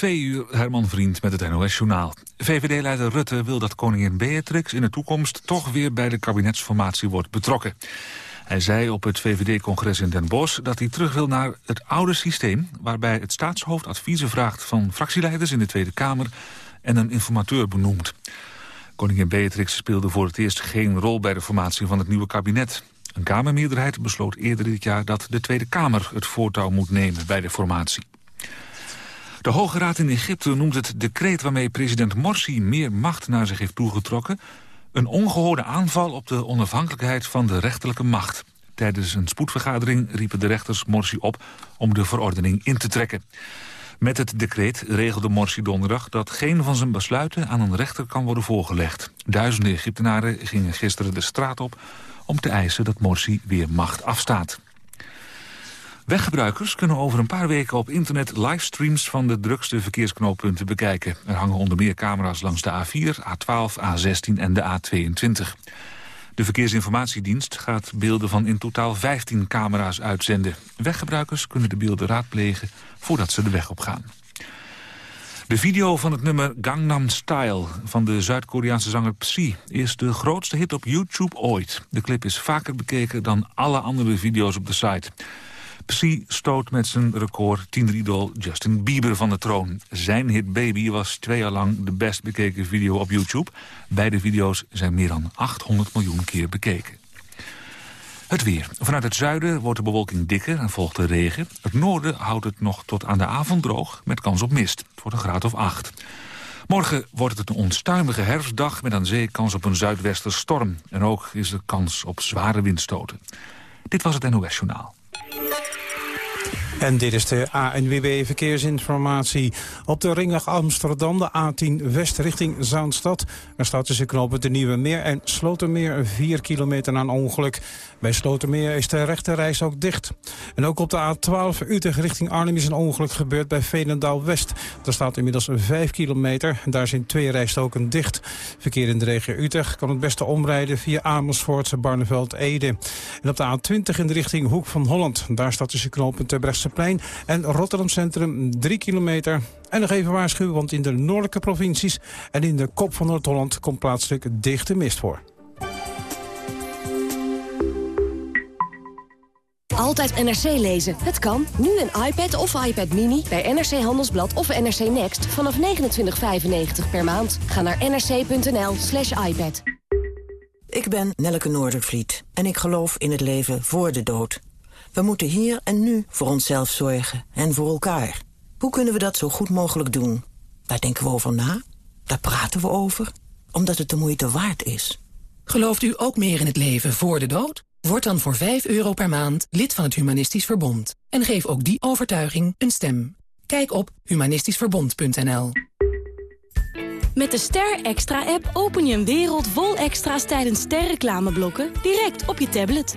Twee uur Herman Vriend met het NOS-journaal. VVD-leider Rutte wil dat koningin Beatrix in de toekomst... toch weer bij de kabinetsformatie wordt betrokken. Hij zei op het VVD-congres in Den Bosch dat hij terug wil naar het oude systeem... waarbij het staatshoofd adviezen vraagt van fractieleiders in de Tweede Kamer... en een informateur benoemt. Koningin Beatrix speelde voor het eerst geen rol bij de formatie van het nieuwe kabinet. Een Kamermeerderheid besloot eerder dit jaar dat de Tweede Kamer het voortouw moet nemen bij de formatie. De Hoge Raad in Egypte noemt het decreet waarmee president Morsi meer macht naar zich heeft toegetrokken een ongehoorde aanval op de onafhankelijkheid van de rechterlijke macht. Tijdens een spoedvergadering riepen de rechters Morsi op om de verordening in te trekken. Met het decreet regelde Morsi donderdag dat geen van zijn besluiten aan een rechter kan worden voorgelegd. Duizenden Egyptenaren gingen gisteren de straat op om te eisen dat Morsi weer macht afstaat. Weggebruikers kunnen over een paar weken op internet livestreams van de drukste verkeersknooppunten bekijken. Er hangen onder meer camera's langs de A4, A12, A16 en de A22. De Verkeersinformatiedienst gaat beelden van in totaal 15 camera's uitzenden. Weggebruikers kunnen de beelden raadplegen voordat ze de weg op gaan. De video van het nummer Gangnam Style van de Zuid-Koreaanse zanger Psy... is de grootste hit op YouTube ooit. De clip is vaker bekeken dan alle andere video's op de site. Psy stoot met zijn record tieneridool Justin Bieber van de troon. Zijn hit Baby was twee jaar lang de best bekeken video op YouTube. Beide video's zijn meer dan 800 miljoen keer bekeken. Het weer. Vanuit het zuiden wordt de bewolking dikker en volgt de regen. Het noorden houdt het nog tot aan de avond droog met kans op mist. Het wordt een graad of 8. Morgen wordt het een onstuimige herfstdag met aan zee kans op een zuidwesterstorm. En ook is er kans op zware windstoten. Dit was het NOS Journaal. Bye. En dit is de ANWB Verkeersinformatie. Op de ringweg Amsterdam, de A10 West richting Zaanstad. Er staat tussen knopen de Nieuwe Meer en Slotermeer 4 kilometer een ongeluk. Bij Slotermeer is de rechte ook dicht. En ook op de A12 Utrecht richting Arnhem is een ongeluk gebeurd bij Veenendaal West. Daar staat inmiddels 5 kilometer daar zijn twee rijstoken dicht. Verkeer in de regio Utrecht kan het beste omrijden via Amersfoort, Barneveld, Ede. En op de A20 in de richting Hoek van Holland. Daar staat tussen knopen Terbrechtseplein en Rotterdam Centrum 3 kilometer. En nog even waarschuwen, want in de noordelijke provincies en in de kop van Noord-Holland komt plaatselijk dichte mist voor. Altijd NRC lezen. Het kan. Nu een iPad of iPad Mini bij NRC Handelsblad of NRC Next vanaf 29,95 per maand. Ga naar nrc.nl slash iPad. Ik ben Nelleke Noordervliet en ik geloof in het leven voor de dood. We moeten hier en nu voor onszelf zorgen en voor elkaar. Hoe kunnen we dat zo goed mogelijk doen? Daar denken we over na, daar praten we over, omdat het de moeite waard is. Gelooft u ook meer in het leven voor de dood? Word dan voor 5 euro per maand lid van het Humanistisch Verbond. En geef ook die overtuiging een stem. Kijk op humanistischverbond.nl Met de Ster Extra-app open je een wereld vol extra's tijdens sterreclameblokken direct op je tablet.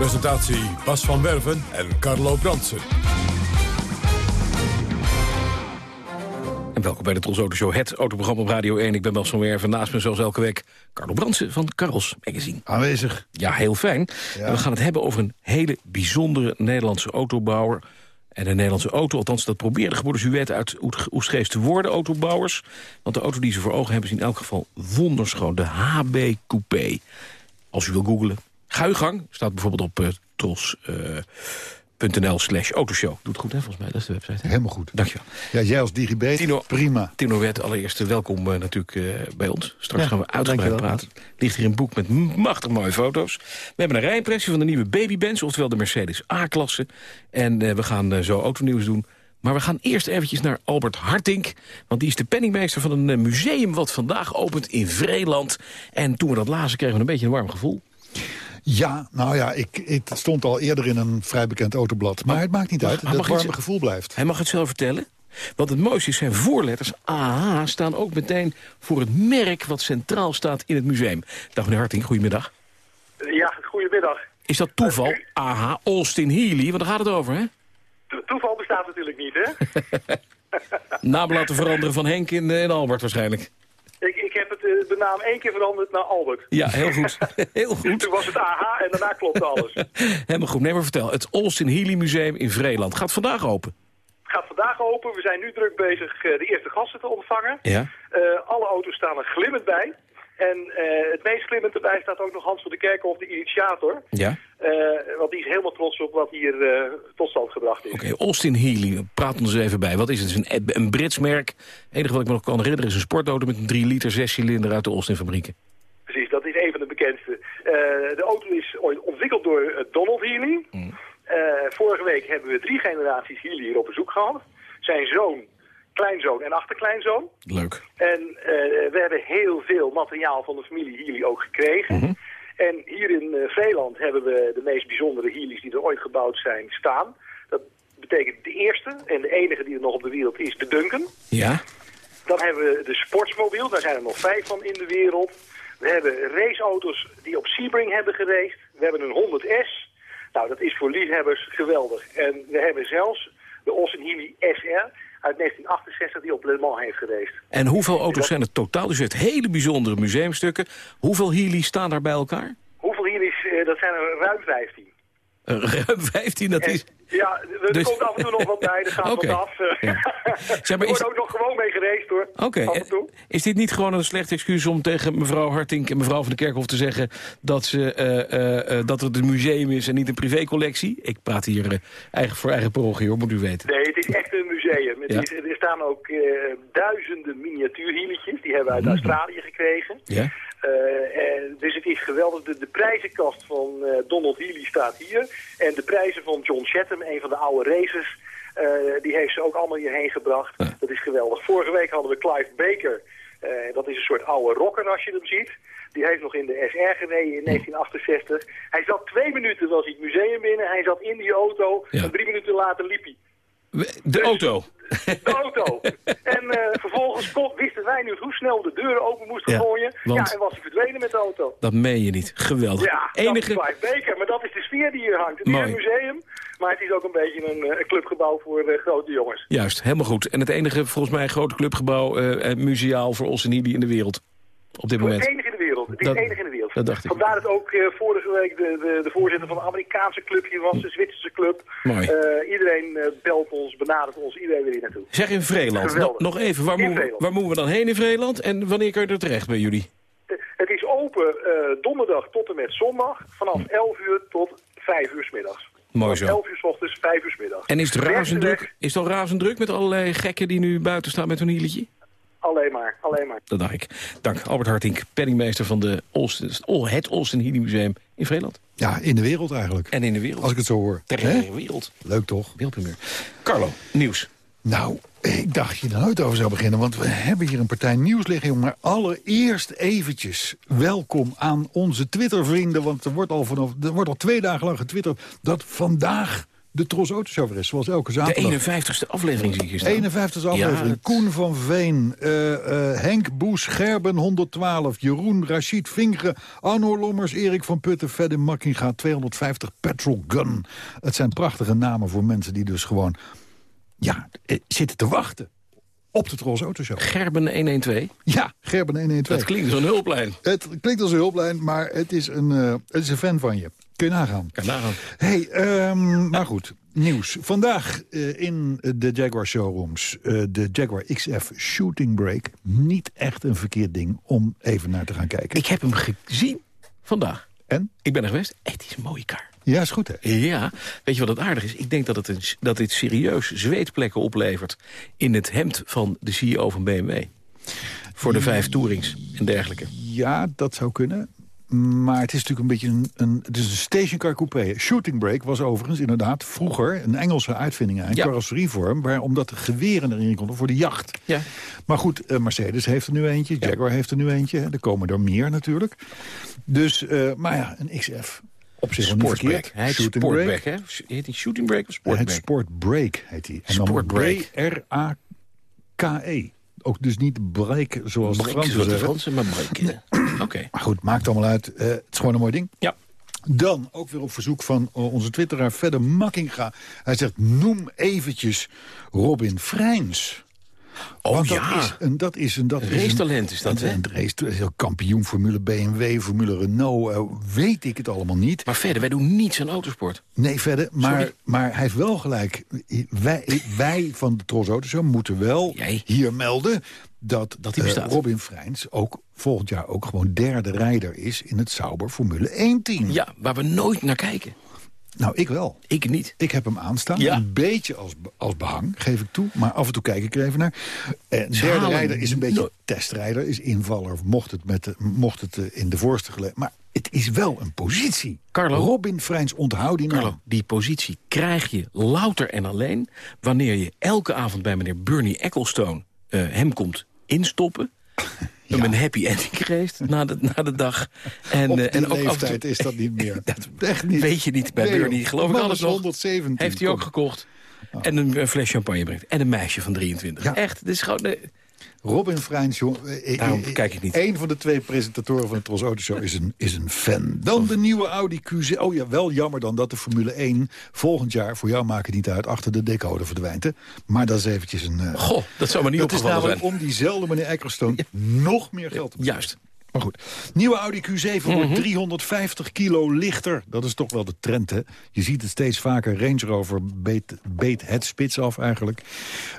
Presentatie Bas van Werven en Carlo Bransen. En welkom bij de Tros Autoshow, het autoprogramma op Radio 1. Ik ben Bas van Werven, naast me zoals elke week Carlo Bransen van Carlos Magazine. Aanwezig. Ja, heel fijn. En we gaan het hebben over een hele bijzondere Nederlandse autobouwer... En de Nederlandse auto, althans dat probeerde gebroeders Huet uit Oestgeest te worden, autobouwers. Want de auto die ze voor ogen hebben is in elk geval wonderschoon. De HB Coupé. Als u wil googlen, ga uw gang. Staat bijvoorbeeld op uh, Tros... Uh, .nl slash autoshow. Doet goed, hè, volgens mij. Dat is de website. Hè? Helemaal goed. Dankjewel. Ja, jij als digibet, Tino, prima. Tino Wet, allereerst welkom uh, natuurlijk uh, bij ons. Straks gaan we uitgebreid praten. Ligt hier een boek met machtig mooie foto's. We hebben een rijimpressie van de nieuwe Babybenz, oftewel de Mercedes A-klasse. En uh, we gaan zo autonieuws doen. Maar we gaan eerst eventjes naar Albert Hartink. Want die is de penningmeester van een museum wat vandaag opent in Vreeland. En toen we dat lazen kregen we een beetje een warm gevoel. Ja, nou ja, ik, het stond al eerder in een vrij bekend autoblad. Maar het maakt niet uit, het warme gevoel blijft. Hij mag het zelf vertellen? Want het mooiste is, zijn voorletters AH staan ook meteen voor het merk... wat centraal staat in het museum. Dag meneer Harting, goedemiddag. Ja, goedemiddag. Is dat toeval? AH, Austin Healy, want daar gaat het over, hè? To toeval bestaat natuurlijk niet, hè? Naam laten veranderen van Henk in, in Albert waarschijnlijk. Heb het, de naam één keer veranderd naar Albert. Ja, heel goed. heel goed. Toen was het AH en daarna klopte alles. Helemaal goed. Nee, maar vertel. Het Austin Healy Museum in Vreeland gaat vandaag open. gaat vandaag open. We zijn nu druk bezig de eerste gasten te ontvangen. Ja. Uh, alle auto's staan er glimmend bij. En uh, het meest glimmend erbij staat ook nog Hans van de Kerkhof, de initiator. Ja. Uh, want die is helemaal trots op wat hier uh, tot stand gebracht is. Oké, okay, Austin Healy, praat ons even bij. Wat is het? Het is een, een Brits merk. Het enige wat ik me nog kan herinneren is een sportauto met een 3 liter 6 cilinder uit de Austin fabrieken. Precies, dat is een van de bekendste. de auto is ooit ontwikkeld door Donald Healy. Mm. vorige week hebben we drie generaties Healy hier op bezoek gehad. Zijn zoon kleinzoon en achterkleinzoon. Leuk. En uh, we hebben heel veel materiaal van de familie Healy ook gekregen. Mm -hmm. En hier in uh, Vreeland hebben we de meest bijzondere Healy's die er ooit gebouwd zijn staan. Dat betekent de eerste en de enige die er nog op de wereld is, de Duncan. Ja. Dan hebben we de Sportsmobiel, daar zijn er nog vijf van in de wereld. We hebben raceauto's die op Sebring hebben geraced. We hebben een 100S. Nou, dat is voor liefhebbers geweldig. En we hebben zelfs de Austin Healy SR uit 1968 die op Le Mans heeft geweest. En hoeveel auto's zijn er totaal? Dus je hebt hele bijzondere museumstukken. Hoeveel Healy's staan daar bij elkaar? Hoeveel Healy's? Uh, dat zijn er ruim 15. Ruim 15, dat is... Ja, er dus... komt af en toe nog wat bij, er gaat okay. wat af. Ja. Zeg maar, er wordt ook nog gewoon mee gereisd hoor. Oké, okay. is dit niet gewoon een slecht excuus om tegen mevrouw Hartink en mevrouw van de Kerkhof te zeggen dat, ze, uh, uh, dat het een museum is en niet een privécollectie? Ik praat hier eigen, voor eigen parochie hoor, moet u weten. Nee, het is echt een museum. Ja. Is, er staan ook duizenden miniatuurhieletjes, die hebben we uit Mm. Australië gekregen. Ja. Dus het is geweldig. De, de prijzenkast van uh, Donald Healy staat hier. En de prijzen van John Chatham, een van de oude racers, uh, die heeft ze ook allemaal hierheen gebracht. Ja. Dat is geweldig. Vorige week hadden we Clive Baker. dat is een soort oude rocker als je hem ziet. Die heeft nog in de SR gereden in 1968. Hij zat twee minuten, was hij het museum binnen. Hij zat in die auto Ja. en drie minuten later liep hij. De auto. De auto. en uh, nu hoe snel de deuren open moesten gooien. want- Ja, en was hij verdwenen met de auto. Dat meen je niet. Geweldig. Ja, Enige... dat is Baker. Maar dat is de sfeer die hier hangt. Het is een museum, maar het is ook een beetje een, eh, een clubgebouw voor eh, grote jongens. Juist, helemaal goed. En het enige, volgens mij, grote clubgebouw, eh, museaal voor Olsen Healy in de wereld. Op dit Het moment. enige in de wereld. Het is Dat- het enige in de wereld. Dat dacht ik. Vandaar dat ook eh, vorige week de, de, de voorzitter van de Amerikaanse club hier was, de Zwitserse club. Mooi. Eh, iedereen eh, belt ons, benadert ons, iedereen wil hier naartoe. Zeg in Vreeland. Nog, even, waar moeten, we, waar moeten we dan heen in Vreeland? En wanneer kun je er terecht bij jullie? Het is open donderdag tot en met zondag, vanaf 11 uur tot 5 uur 's middags. Mooi zo. 11 uur 's ochtends, 5 uur 's middags. En is het razend druk? Is het al razend druk met allerlei gekken die nu buiten staan met hun hieletje? Alleen maar, alleen maar. Dat dacht ik. Dank, Albert Hartink, penningmeester van de Olsten, oh, het Olsten Healy Museum in Vreeland. Ja, in de wereld eigenlijk. En in de wereld. Als ik het zo hoor. Ter hele wereld. Leuk toch? Wereldprimeur. Carlo, nieuws. Nou, ik dacht je er nooit over zou beginnen, want we hebben hier een partij nieuws liggen. jongen. Maar allereerst eventjes welkom aan onze Twitter-vrienden. Want er wordt, al vanaf, er wordt al twee dagen lang getwitterd dat vandaag de Tros Autoshow is. Zoals elke De zaterdag. 51ste aflevering zie ik hier staan. 51 aflevering. Ja, Koen van Veen, eh, eh, Henk Boes, Gerben 112, Jeroen, Rachid Vingeren, Arno Lommers, Erik van Putten, Fedde Makkinga, 250 Petrol Gun. Het zijn prachtige namen voor mensen die dus gewoon ja, eh, zitten te wachten op de Tros Autoshow. Gerben 112. Ja, Gerben 112. Dat klinkt als een hulplijn. Het klinkt als een hulplijn, maar het is een, het is een fan van je. Kun je nagaan. Kan nagaan. Hey, ehm, maar goed, nieuws. Vandaag eh, in de Jaguar showrooms eh, de Jaguar XF Shooting Brake. Niet echt een verkeerd ding om even naar te gaan kijken. Ik heb hem gezien vandaag. En? Ik ben er geweest. Het is een mooie kar. Ja, is goed hè? Ja, weet je wat het aardig is? Ik denk dat, het een, dat dit serieus zweetplekken oplevert... in het hemd van de CEO van BMW. Voor de vijf tourings en dergelijke. Ja, dat zou kunnen. Maar het is natuurlijk een beetje een, een, het is een stationcar coupé. Shooting Brake was overigens inderdaad vroeger een Engelse uitvinding. Een Ja. carrosserievorm, waar, omdat de geweren erin konden voor de jacht. Ja. Maar goed, eh, Mercedes heeft er nu eentje, Jaguar heeft er nu eentje. Er komen er meer natuurlijk. Dus, eh, maar ja, een XF. Op zich Sportback. Hij heet Shooting Sportback, hè? Heet hij Shooting Break of Hij heet Sportback? Sportbreak, heet hij. En dan Sportbreak. B-R-A-K-E. Ook dus niet break zoals de Break, Fransen zoals de. Fransen, maar break. Oké. Maar goed, maakt allemaal uit. Eh, het is gewoon een mooi ding. Ja. Dan, ook weer op verzoek van eh, onze twitteraar Verder Makkinga. Hij zegt, noem eventjes Robin Freins. Oh Want dat ja. is een, dat is een, dat is een- Racetalent is dat, hè? Een race, is kampioen Formule BMW, Formule Renault. eh, weet ik het allemaal niet. Maar verder, wij doen niets aan autosport. Nee, verder. Maar, Sorry. maar hij heeft wel gelijk. Wij, wij van de Tros Autoshow moeten wel Jij? hier melden... dat, Dat eh. Robin Freins ook volgend jaar ook gewoon derde rijder is... in het Sauber Formule 1-team. Ja, waar we nooit naar kijken. Nou, ik wel. Ik niet. Ik heb hem aanstaan. Ja. Een beetje als, als behang, geef ik toe. Maar af en toe kijk ik er even naar. En derde halen rijder is een beetje no- testrijder. Is invaller. Mocht het, met de, mocht het eh, in de voorste gelegen. Maar het is wel een positie. Carlo? Robin Freins, onthoud die naam. Carlo, die positie krijg je louter en alleen... wanneer je elke avond bij meneer Bernie Ecclestone eh, hem komt instoppen... Hem een happy ending geeft na de, na de dag. En, Op eh, die en ook af en toe- leeftijd is dat niet meer. Echt niet. Weet je niet bij Nee, Bernie, geloof ik alles is nog. 117. Heeft hij ook gekocht. En een, een fles champagne brengt. En een meisje van 23. Ja. Echt, dit is gewoon... nee, Robin Freins, eh, Daarom eh, kijk ik niet. Een van de twee presentatoren van de Tros Auto Show is een, is een fan. Dan de nieuwe Audi Q7. Oh ja, wel jammer dan dat de Formule 1 volgend jaar... voor jou maakt het niet uit, achter de decoder verdwijnt. Hè? Maar dat is eventjes een... eh, Goh, dat zou me niet dat is opgevallen namelijk zijn. om diezelfde meneer Ecclestone nog meer geld te betalen. Juist. Maar goed, nieuwe Audi Q7 Mhm. wordt 350 kilo lichter. Dat is toch wel de trend, hè? Je ziet het steeds vaker. Range Rover beet, beet het spits af eigenlijk.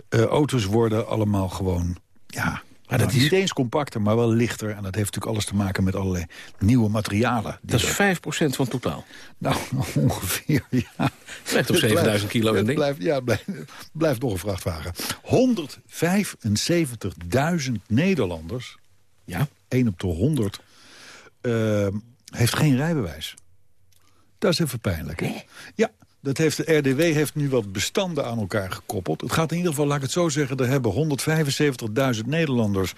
Eh, auto's worden allemaal gewoon... Ja, Maar dat dat is niet eens compacter, maar wel lichter. En dat heeft natuurlijk alles te maken met allerlei nieuwe materialen. Dat is er- 5% van totaal. Nou, ongeveer, ja. Blijft op Het 7000 kilo, een ding. Blijft, ja, blijft, blijft nog een vrachtwagen. 175.000 Nederlanders, Ja. 1 op de 100, eh, heeft geen rijbewijs. Dat is even pijnlijk, hè? Ja, dat heeft de RDW heeft nu wat bestanden aan elkaar gekoppeld. Het gaat in ieder geval, laat ik het zo zeggen... er hebben 175.000 Nederlanders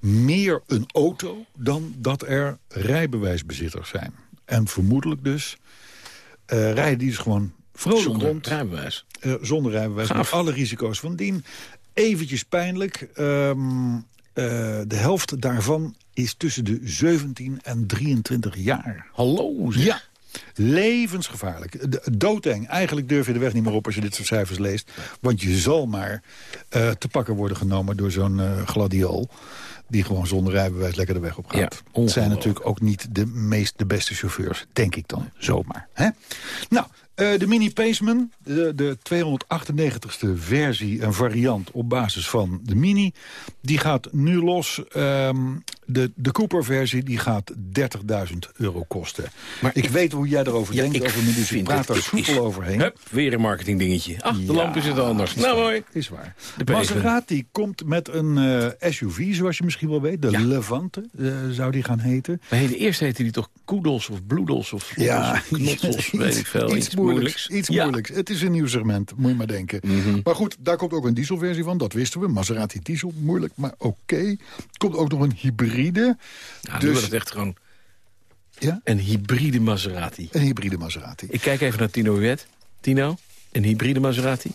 meer een auto... dan dat er rijbewijsbezitters zijn. En vermoedelijk dus eh, rijden die dus gewoon vrolijk Zonder rond... rijbewijs. Eh, zonder rijbewijs, Gaaf. met alle risico's van dien. Eventjes pijnlijk. ehm, eh, de helft daarvan is tussen de 17 en 23 jaar. Hallo, zeg. Ja, levensgevaarlijk. De- Doodeng. Eigenlijk durf je de weg niet meer op als je dit soort cijfers leest. Want je zal maar eh, te pakken worden genomen door zo'n eh, gladiool... die gewoon zonder rijbewijs lekker de weg op gaat. Ja, het zijn natuurlijk ook niet de meest de beste chauffeurs, denk ik dan zomaar. Hè? Nou, eh, de Mini Paceman, de, de 298ste versie, een variant op basis van de Mini... die gaat nu los. Ehm, de, de Cooper-versie die gaat 30.000 euro kosten. Maar ik, ik- weet hoe jij erover Ja, denkt, ik over dus ik praat daar soepel overheen. Hup, weer een marketingdingetje. Ach, de Ja, lamp is het anders. is Nou, waar, mooi. Is waar. De. Maserati komt met een eh, SUV, zoals je misschien wel weet. De Ja. Levante eh, zou die gaan heten. Maar hey, de eerste heette die toch Koedels of Bloedels of Vloedels of Knotsels, weet ik veel. iets, moeilijks. Iets Ja. moeilijks. Het is een nieuw segment, moet je maar denken. Mhm. Maar goed, daar komt ook een dieselversie van, dat wisten we. Maserati diesel, moeilijk, maar oké. Er komt ook nog een hybride. Ja, nu Dus- wordt het echt gewoon Ja, een hybride Maserati. een hybride Maserati. Ik kijk even naar Tino Huet. Tino, een hybride Maserati?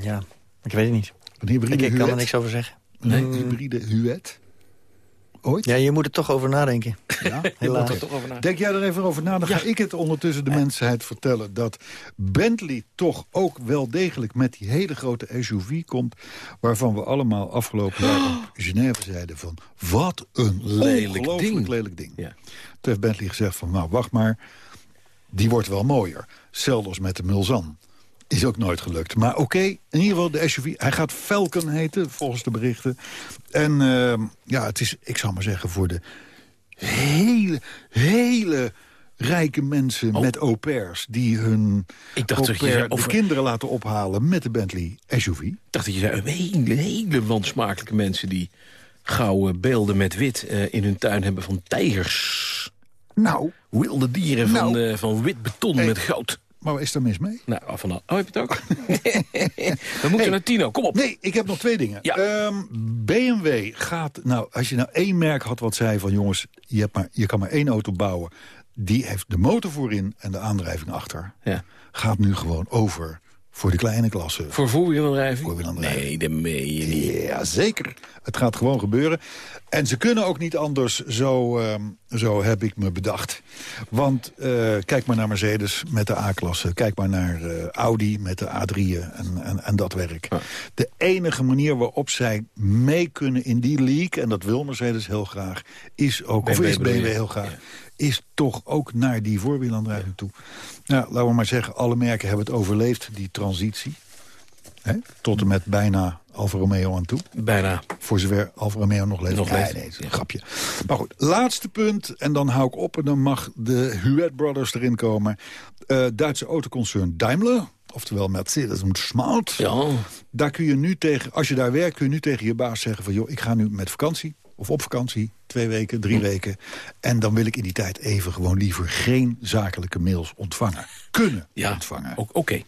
Ja, ik weet het niet. Een hybride Ik, ik kan er niks over zeggen. Een hybride Huet. Ooit? Ja, je moet er toch over nadenken. Ja. Helaas. er toch over na. Denk jij er even over na? Dan ga ik het ondertussen de mensheid vertellen... dat Bentley toch ook wel degelijk met die hele grote SUV komt... waarvan we allemaal afgelopen jaar op Genève zeiden van... wat een Lelijk ding. lelijk ding. Ja. Toen heeft Bentley gezegd van, nou, wacht maar... die wordt wel mooier. Zelfs met de Mulzan. Is ook nooit gelukt. Maar oké, in ieder geval de SUV. Hij gaat Falcon heten, volgens de berichten. En ehm, ja, het is, ik zou maar zeggen, voor de hele, hele rijke mensen met au pairs... die hun Ik dacht dat je pair zei over- de kinderen laten ophalen met de Bentley SUV. Ik dacht dat je zei, hele, hele wansmakelijke mensen... die gouden beelden met wit eh, in hun tuin hebben van tijgers. Nou, Wilde dieren van, Nou. eh, van wit beton Hey. met goud. Maar wat is er mis mee? Nou, af en aan. Oh, heb je het ook? We moeten naar Tino, kom op. Nee, ik heb nog twee dingen. Ja. Ehm, BMW gaat... Nou, als je nou één merk had wat zei van... jongens, je, hebt maar, je kan maar één auto bouwen... die heeft de motor voorin en de aandrijving achter. Ja. Gaat nu gewoon over voor de kleine klasse. Voor voorwielaandrijving? Voorwielaandrijving. Nee, dat meen je niet. Ja, zeker. Het gaat gewoon gebeuren. En ze kunnen ook niet anders, zo, ehm, zo heb ik me bedacht. Want eh, kijk maar naar Mercedes met de A-klasse. Kijk maar naar eh, Audi met de A3'en en, en, en dat werk. De enige manier waarop zij mee kunnen in die league... en dat wil Mercedes heel graag, is ook... of is? BMW heel graag... is toch ook naar die voorwielaandrijving toe. Nou, laten we maar zeggen, alle merken hebben het overleefd, die transitie. Hè? Tot en met bijna Alfa Romeo aan toe. Bijna. Voor zover Alfa Romeo nog leeft. Nog leeft. nee, een grapje. Maar goed, laatste punt. En dan hou ik op en dan mag de Huet Brothers erin komen. Eh, Duitse autoconcern Daimler. Oftewel Mercedes en Smart. Ja. Daar kun je nu tegen, als je daar werkt, kun je nu tegen je baas zeggen van... joh, ik ga nu met vakantie of op vakantie, twee weken, drie Hm. weken. En dan wil ik in die tijd even gewoon liever geen zakelijke mails ontvangen. Kunnen Ja, ontvangen. oké.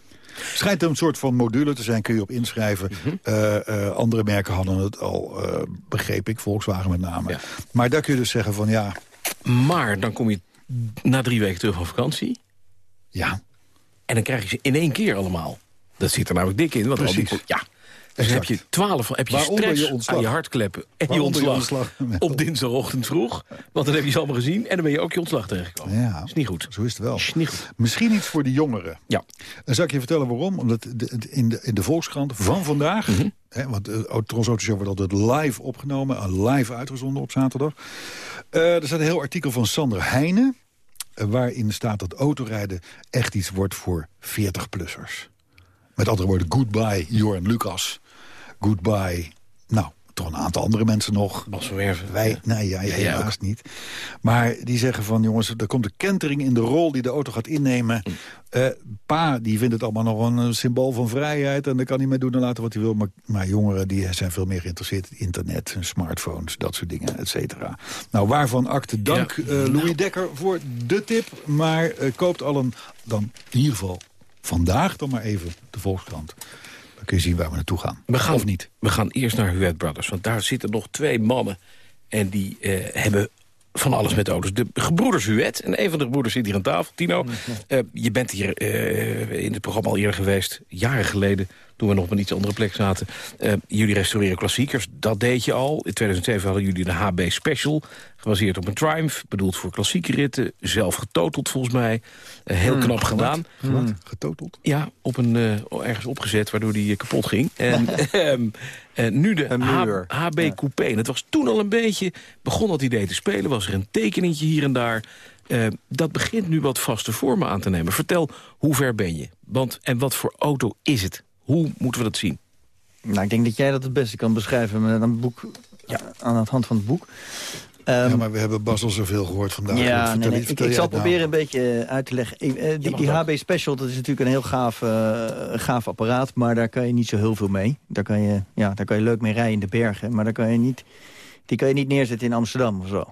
Schijnt een soort van module te zijn, kun je op inschrijven. Mhm. Eh, eh, andere merken hadden het al, eh, begreep ik, Volkswagen met name. Ja. Maar daar kun je dus zeggen van ja, Maar dan kom je na drie weken terug van vakantie... ja, en dan krijg je ze in één keer allemaal. Dat zit er namelijk dik in. Want al die, Precies. ja, dus heb je twaalf heb je Waaronder stress je ontslag. aan je hartkleppen en je Waaronder je ontslag, ontslag. op dinsdagochtend vroeg. Want dan heb je ze allemaal gezien en dan ben je ook je ontslag tegengekomen. ja. Is niet goed. Zo is het wel. Is niet goed. Misschien iets voor de jongeren. Ja. Dan zal ik je vertellen waarom. Omdat de, de- in, de, in de Volkskrant van vandaag... Mhm. hè, want de Tros Auto Show wordt altijd live opgenomen... en live uitgezonden op zaterdag. Eh, er staat een heel artikel van Sander Heijnen... eh, waarin staat dat autorijden echt iets wordt voor 40-plussers. Met andere woorden, goodbye Joran Lucas. Goodbye, nou, toch een aantal andere mensen nog. Bas van Werven. Wij, nee, ja, Ja, jij helaas niet. Maar die zeggen van, jongens, er komt een kentering in de rol die de auto gaat innemen. Hm. Eh, pa, die vindt het allemaal nog een symbool van vrijheid... en daar kan hij mee doen en laten wat hij wil. Maar, maar jongeren die zijn veel meer geïnteresseerd in internet... smartphones, dat soort dingen, et cetera. Nou, waarvan akte dank Ja. eh, Louis Dekker voor de tip. Maar eh, koopt al een, dan in ieder geval vandaag dan maar even de Volkskrant. Dan kun je zien waar we naartoe gaan. We gaan, Of niet. We gaan eerst naar Huet Brothers. Want daar zitten nog twee mannen. En die eh, hebben van alles met auto's. De gebroeders Huet. En een van de gebroeders zit hier aan tafel. Tino, eh, je bent hier eh, in het programma al eerder geweest. Jaren geleden. Toen we nog op een iets andere plek zaten. Eh, jullie restaureren klassiekers. Dat deed je al. In 2007 hadden jullie de HB Special. Gebaseerd op een Triumph. Bedoeld voor klassieke ritten. Zelf getoteld volgens mij. Eh, heel knap gedaan. Wat? Getoteld? Ja, op een, eh, ergens opgezet, waardoor die eh, kapot ging. En ehm, eh, nu de. HB Coupé. En het was toen al een beetje, begon dat idee te spelen. Was er een tekeningetje hier en daar. Dat begint nu wat vaste vormen aan te nemen. Vertel, hoe ver ben je? Want, en wat voor auto is het? Hoe moeten we dat zien? Nou, ik denk dat jij dat het beste kan beschrijven met een boek, Ja. aan de hand van het boek. Ehm, ja, maar we hebben Bas al zoveel gehoord vandaag. ja, Vertel- nee, nee. Ik, vertel ik jij zal nou. proberen een beetje eh, uit te leggen. Ik, eh, die. HB Special, dat is natuurlijk een heel gaaf, eh, gaaf apparaat. Maar daar kan je niet zo heel veel mee. Daar kan, je, ja, daar kan je leuk mee rijden in de bergen. Maar daar kan je niet, die kan je niet neerzetten in Amsterdam of zo.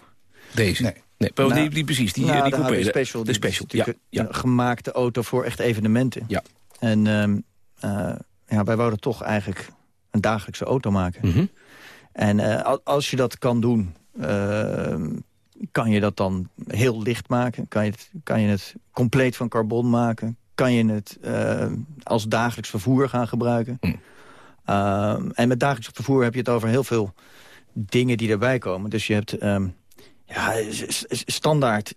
Deze? Nee. nee oh, Nou, die, die precies, die, Nou, die de coupé. HB de- Special. De die special, is ja. natuurlijk ja. Een gemaakte auto voor echt evenementen. Ja. En ehm, eh, ja, wij wouden toch eigenlijk een dagelijkse auto maken. Mhm. En eh, al- als je dat kan doen, ehm, kan je dat dan heel licht maken. Kan je het, kan je het compleet van carbon maken. Kan je het eh, als dagelijks vervoer gaan gebruiken. Mm. Ehm, en met dagelijks vervoer heb je het over heel veel dingen die erbij komen. Dus je hebt ehm, ja, standaard,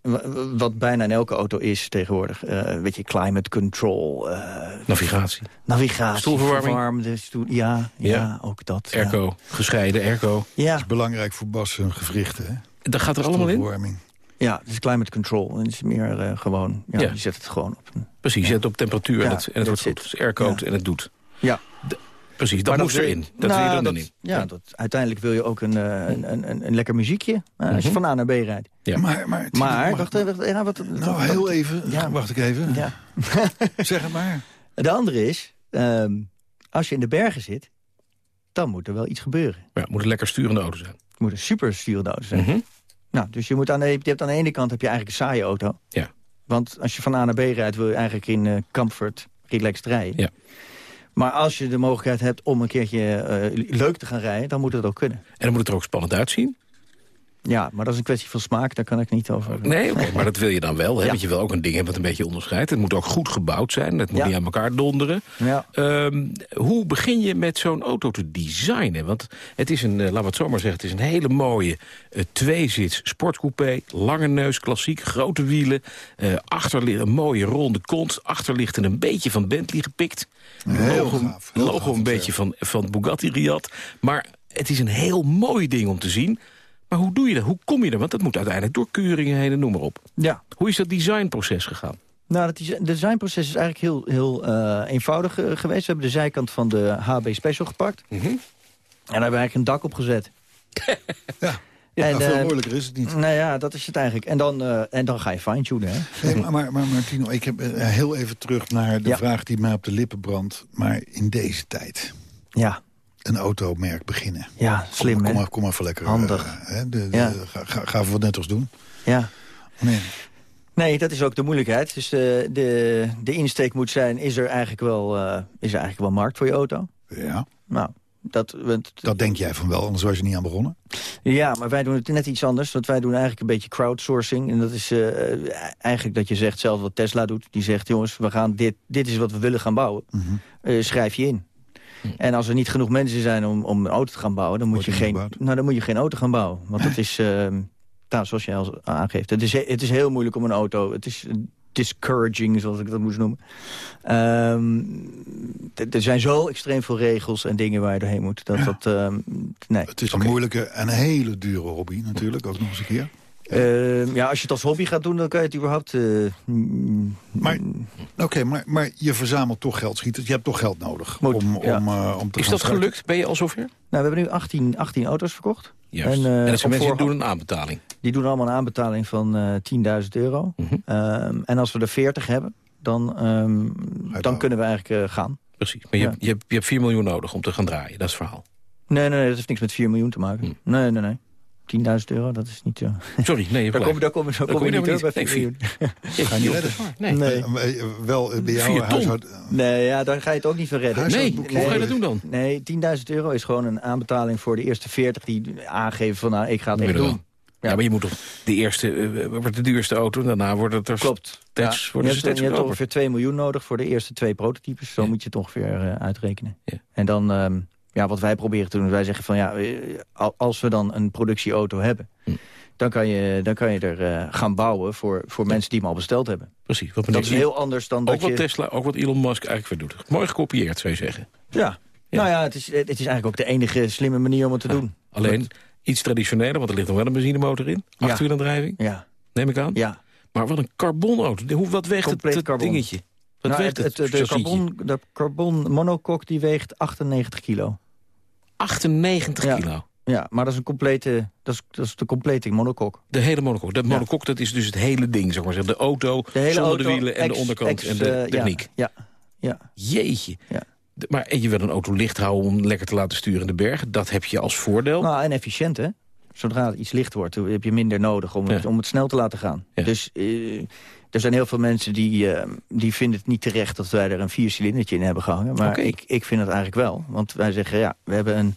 wat bijna in elke auto is tegenwoordig. eh, weet je, climate control, eh, Navigatie, navigatie, Stoelverwarming. verwarmde stoel- ja, ja, Ja. ook dat. ja. airco, gescheiden airco. Ja, is belangrijk voor Bas zijn gewrichten. Hè? Dat gaat er allemaal in? Ja, het is climate control. En het is meer eh, gewoon, ja, Ja. je zet het gewoon op. een- Precies, je zet op temperatuur en het, en het wordt goed. Het en het doet. Ja. Precies, dat Maar moest erin. Dat nou, wil je er dan dat- in. Ja, dat, uiteindelijk wil je ook een, eh, een, een, een, een lekker muziekje eh, als je Mhm. van A naar B rijdt. Ja. Maar, maar, Maar, mag- wacht even, wacht, ja, wat, nou, wat- heel even. Ja. Wacht ik even. Ja. Zeg het maar. De andere is, ehm, als je in de bergen zit, dan moet er wel iets gebeuren. Ja, het moet een lekker sturende auto zijn. Het moet een super sturende auto zijn. Mhm. Nou, dus je, moet aan de, je hebt aan de ene kant heb je eigenlijk een saaie auto. Ja. Want als je van A naar B rijdt, wil je eigenlijk in eh, comfort relaxed rijden. Ja. Maar als je de mogelijkheid hebt om een keertje eh, leuk te gaan rijden, dan moet het ook kunnen. En dan moet het er ook spannend uitzien. Ja, maar dat is een kwestie van smaak, daar kan ik niet over. Nee, oké, maar dat wil je dan wel. Hè? Ja. Want je wil ook een ding hebben wat een beetje onderscheidt. Het moet ook goed gebouwd zijn. Het moet Ja. niet aan elkaar donderen. Ja. Ehm, hoe begin je met zo'n auto te designen? Want het is een, laten we het zo maar zeggen... het is een hele mooie eh, tweezits sportcoupé. Lange neus, klassiek, grote wielen. achter li- een mooie ronde kont. Achter ligt een beetje van Bentley gepikt. Heel logo gaaf, heel logo gaaf een beetje van, van Bugatti Riyadh. Maar het is een heel mooi ding om te zien. Maar hoe doe je dat? Hoe kom je er? Want dat moet uiteindelijk door keuringen heen en noem maar op. Ja. Hoe is dat designproces gegaan? Nou, het design- designproces is eigenlijk heel, heel eh, eenvoudig eh, geweest. We hebben de zijkant van de HB Special gepakt. Mhm. En daar hebben we eigenlijk een dak op gezet. Ja, En, nou, veel eh, moeilijker is het niet. Nou ja, dat is het eigenlijk. En dan, eh, en dan ga je fine-tunen? Nee, maar, maar, maar Martino, ik heb eh, heel even terug naar de Ja. vraag die mij op de lippen brandt. Maar in deze tijd, Ja, een automerk beginnen. ja slim, kom, maar, kom maar even lekker. Handig. de, de- Ja. ga, ga, ga even wat nuttigs doen. Ja. Nee. Nee, dat is ook de moeilijkheid. Dus de, de, de insteek moet zijn, is er, eigenlijk wel, is er eigenlijk wel markt voor je auto? Ja, Nou, dat, want, dat denk jij van wel, anders was je niet aan begonnen. Ja, maar wij doen het net iets anders. Want wij doen eigenlijk een beetje crowdsourcing. En dat is eh, eigenlijk dat je zegt, zelf wat Tesla doet. Die zegt, jongens, we gaan dit, dit is wat we willen gaan bouwen. Mhm. Eh, schrijf je in. En als er niet genoeg mensen zijn om, om een auto te gaan bouwen... dan moet, Wordt je geen, gebouwd? nou, dan moet je geen auto gaan bouwen. Want dat is, nou, zoals jij al aangeeft... Het is, he- het is heel moeilijk om een auto... Het is discouraging, zoals ik dat moest noemen. Ehm, er zijn zo extreem veel regels en dingen waar je doorheen moet. Dat dat... ehm, nee. Het is een moeilijke en een hele dure hobby natuurlijk, ook nog eens een keer. Ehm, ja, als je het als hobby gaat doen, dan kan je het überhaupt... eh, Maar, Oké, maar, maar je verzamelt toch geld, schieters. Je hebt toch geld nodig Moet, om, ja. om, eh, om te Is gaan dat starten. gelukt? Ben je al zover? Nou, we hebben nu 18, 18 auto's verkocht. Juist. En, En, eh, dat zijn op mensen die doen een aanbetaling. Die doen allemaal een aanbetaling van eh 10.000 euro. Mhm. Ehm, en als we er 40 hebben, dan, ehm, dan kunnen we eigenlijk eh, gaan. Precies. Maar je, Ja. hebt, je, hebt, je hebt 4 miljoen nodig om te gaan draaien. Dat is het verhaal. Nee, nee, nee, dat heeft niks met 4 miljoen te maken. Hm. Nee, nee, nee. 10.000 euro, dat is niet zo. Sorry, nee, Daar kom, daar kom, daar Daar kom kom je je niet terug bij niet. 4 Nee, miljoen. Jeetje, Ga niet redden? Nee. Nee. Eh, eh, wel eh, bij jou Vier ton. huishoud... Nee, ja, dan ga je het ook niet van redden. Nee, boekje. hoe ga je dat doen dan? Nee, 10.000 euro is gewoon een aanbetaling voor de eerste 40 die aangeven van nou, ik ga het echt je doen. Ja. maar je moet toch de eerste, eh, wordt de duurste auto... en daarna wordt het er Klopt. steeds, Ja, worden je hebt, steeds je hebt ongeveer 2 miljoen nodig voor de eerste twee prototypes. Zo Ja. moet je het ongeveer eh, uitrekenen. Ja. En dan, ehm, ja, wat wij proberen te doen, wij zeggen van ja, eh, al- als we dan een productieauto hebben, Hm. dan, kan je, dan kan je er eh, gaan bouwen voor, voor mensen die hem al besteld hebben. Precies. Wat Dat is heel anders dan ook dat wat je... Tesla, ook wat Elon Musk eigenlijk weer doet. Mooi gekopieerd, zou je zeggen. Ja. Ja. Nou ja, het is, het is eigenlijk ook de enige slimme manier om het te doen. Alleen iets traditioneler, want er ligt nog wel een benzinemotor in. Achterwielaandrijving, Ja, neem ik aan. ja. Maar wat een carbonauto. Hoe, wat weegt het, Compleet het dingetje? Wat Nou, weegt het, het, het, de, carbon, de carbon monocoque die weegt 98 kilo. 98 Ja. kilo. Ja, maar dat is, een complete, dat is, dat is de complete monocoque. De hele monocoque. De monocoque, dat is dus het hele ding, zeg maar. zeggen. De auto De hele zonder auto, de wielen en de onderkant ex, en de eh, techniek. Ja, ja. Jeetje. Ja. De- Maar en je wil een auto licht houden om lekker te laten sturen in de bergen. Dat heb je als voordeel. Nou, en efficiënt, hè? Zodra het iets licht wordt, heb je minder nodig om het, om het snel te laten gaan. Dus eh, er zijn heel veel mensen die, eh, die vinden het niet terecht dat wij er een viercilindertje in hebben gehangen. Maar ik, ik vind het eigenlijk wel. Want wij zeggen, ja, we hebben een,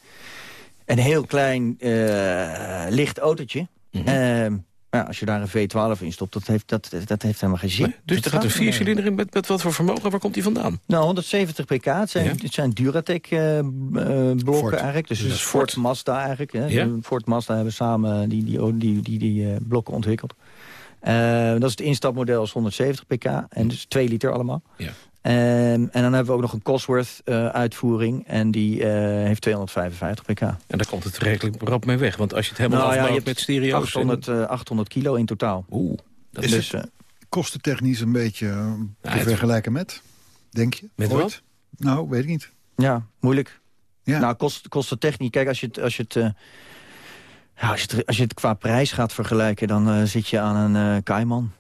een heel klein eh, licht autootje. Ehm, ja, als je daar een V12 in stopt, dat heeft, dat, dat heeft helemaal geen zin. Dus Dat er gaat een viercilinder in met, met wat voor vermogen. Waar komt die vandaan? Nou, 170 pk. Het zijn, Ja. het zijn Duratec-blokken Ford. eigenlijk. Dus, Dus het is Ford. Ford Mazda eigenlijk. Hè. Ja. Ford Mazda hebben samen die, die, die, die, die eh, blokken ontwikkeld. Eh, dat is het instapmodel is 170 pk. En dus 2 liter allemaal. Ja. Ehm, en dan hebben we ook nog een Cosworth-uitvoering. en die eh, heeft 255 pk. En daar komt het redelijk rap mee weg. Want als je het helemaal Nou ja, hebt met stereo's... 800, eh, 800 kilo in totaal. Oeh, dat Is dus, eh, Kostentechnisch een beetje eh, te vergelijken met, denk je? Met Ooit? wat? Nou, weet ik niet. ja, moeilijk. Ja. Nou, kost, kostentechnisch. Kijk, als je het, als je het, eh, ja, als je het, als je het qua prijs gaat vergelijken... dan eh, zit je aan een eh Cayman.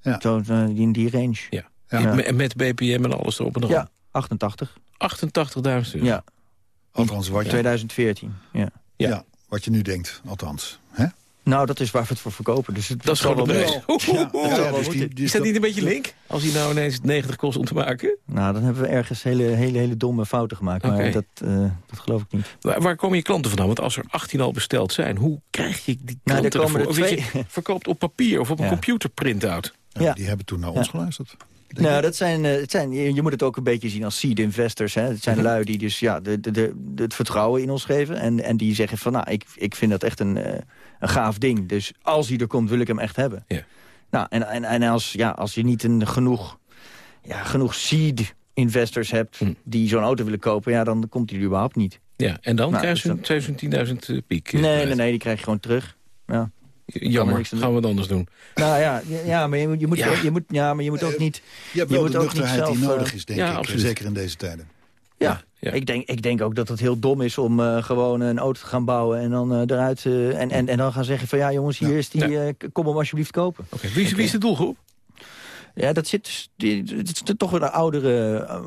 Ja. Zo, eh, in die range. Ja. Ja. Met, met BPM en alles erop en eraan. Ja, 88. 88.000 euro. Ja, Althans, wat je, 2014. Ja. ja. Ja. wat je nu denkt. Althans. Hè? Nou, dat is waar we het voor verkopen. Dus het Dat is gewoon wel dus die Is dat niet een beetje link? Als hij nou ineens 90 kost om te maken? Nou, dan hebben we ergens hele, hele, hele domme fouten gemaakt. Maar dat, eh, dat geloof ik niet. Waar, waar komen je klanten vandaan? Want als er 18 al besteld zijn, hoe krijg je die Nou, klanten komen ervoor? er Of weet twee. je, verkoopt op papier of op een Ja. computer printout? Ja, Ja. Die hebben toen naar ons Ja. geluisterd. Nou, dat zijn, eh, het zijn, je, je moet het ook een beetje zien als seed investors. Hè. Het zijn Mhm. lui die dus ja, de, de, de, het vertrouwen in ons geven. En, en die zeggen van, nou, ik, ik vind dat echt een, eh, een gaaf ding. Dus als hij er komt, wil ik hem echt hebben. Ja. Nou, en, en, en als, ja, als je niet een, genoeg, ja, genoeg seed investors hebt... Hm. die zo'n auto willen kopen, ja, dan komt hij er überhaupt niet. Ja, en dan Nou, krijgen ze dus een 2010.000 eh, piek. Nee, nee, nee, die krijg je gewoon terug. Ja. Jammer, gaan we het anders doen. Nou ja, ja, maar je moet, je moet, Ja. Je moet, ja, maar je moet ook niet... Je hebt je wel moet de ook niet nuchterheid die zelf, nodig eh, is, denk ja, ik. absoluut. Zeker in deze tijden. Ja, Ja. Ik, denk, ik denk ook dat het heel dom is om eh, gewoon een auto te gaan bouwen... en dan eh, eruit eh, en, en, en dan gaan zeggen van... ja jongens, hier Ja. is die, eh, kom hem alsjeblieft kopen. Oké, Wie, is, wie is de doelgroep? Ja, dat zit dus- die, het is toch weer de oudere... eh,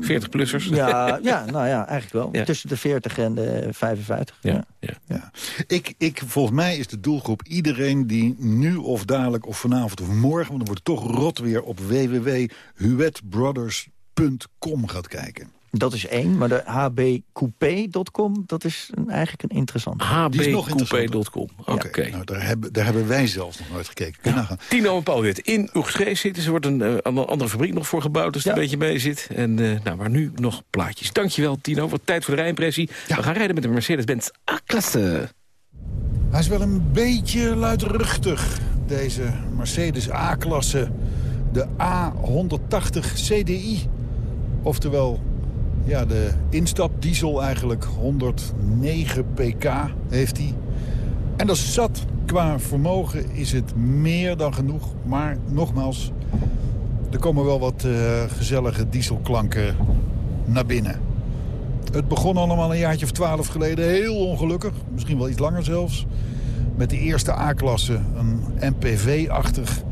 40-plussers? ja, ja, nou ja, eigenlijk wel. Ja. Tussen de 40 en de 55. Ja, ja. Ja. Ik, ik, volgens mij is de doelgroep iedereen die nu of dadelijk of vanavond of morgen... want dan wordt het toch rot weer op www.huetbrothers.com gaat kijken. Dat is één, maar de hbcoupé.com, dat is een, eigenlijk een interessant. Hbcoupé.com. Oké. Nou, daar, hebben, daar hebben wij zelfs nog nooit gekeken. Tino en Paul Wit in Oegstrees zitten. Er wordt een eh, een andere fabriek nog voor gebouwd als het Ja. een beetje mee zit. En eh, nou, maar nu nog plaatjes. Dankjewel Tino. Wordt tijd voor de rijimpressie. Ja. We gaan rijden met de Mercedes-Benz A-klasse. Hij is wel een beetje luidruchtig, deze Mercedes A-klasse. De A180 CDI. Oftewel, ja, de instapdiesel eigenlijk. 109 pk heeft hij. En dat zat. Qua vermogen is het meer dan genoeg. Maar nogmaals, er komen wel wat eh, gezellige dieselklanken naar binnen. Het begon allemaal een jaartje of twaalf geleden. Heel ongelukkig. Misschien wel iets langer zelfs. Met de eerste A-klasse. Een MPV-achtig.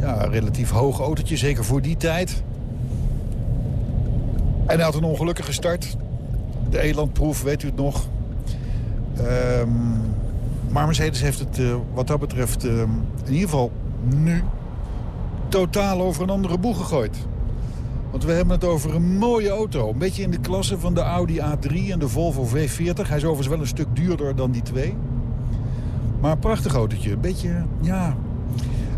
Ja, relatief hoog autootje. Zeker voor die tijd. En hij had een ongelukkige start. De Elandproef, weet u het nog. Ehm, maar Mercedes heeft het eh, wat dat betreft... ehm, in ieder geval nu... totaal over een andere boeg gegooid. Want we hebben het over een mooie auto. Een beetje in de klasse van de Audi A3 en de Volvo V40. Hij is overigens wel een stuk duurder dan die twee. Maar een prachtig autootje. Een beetje, ja...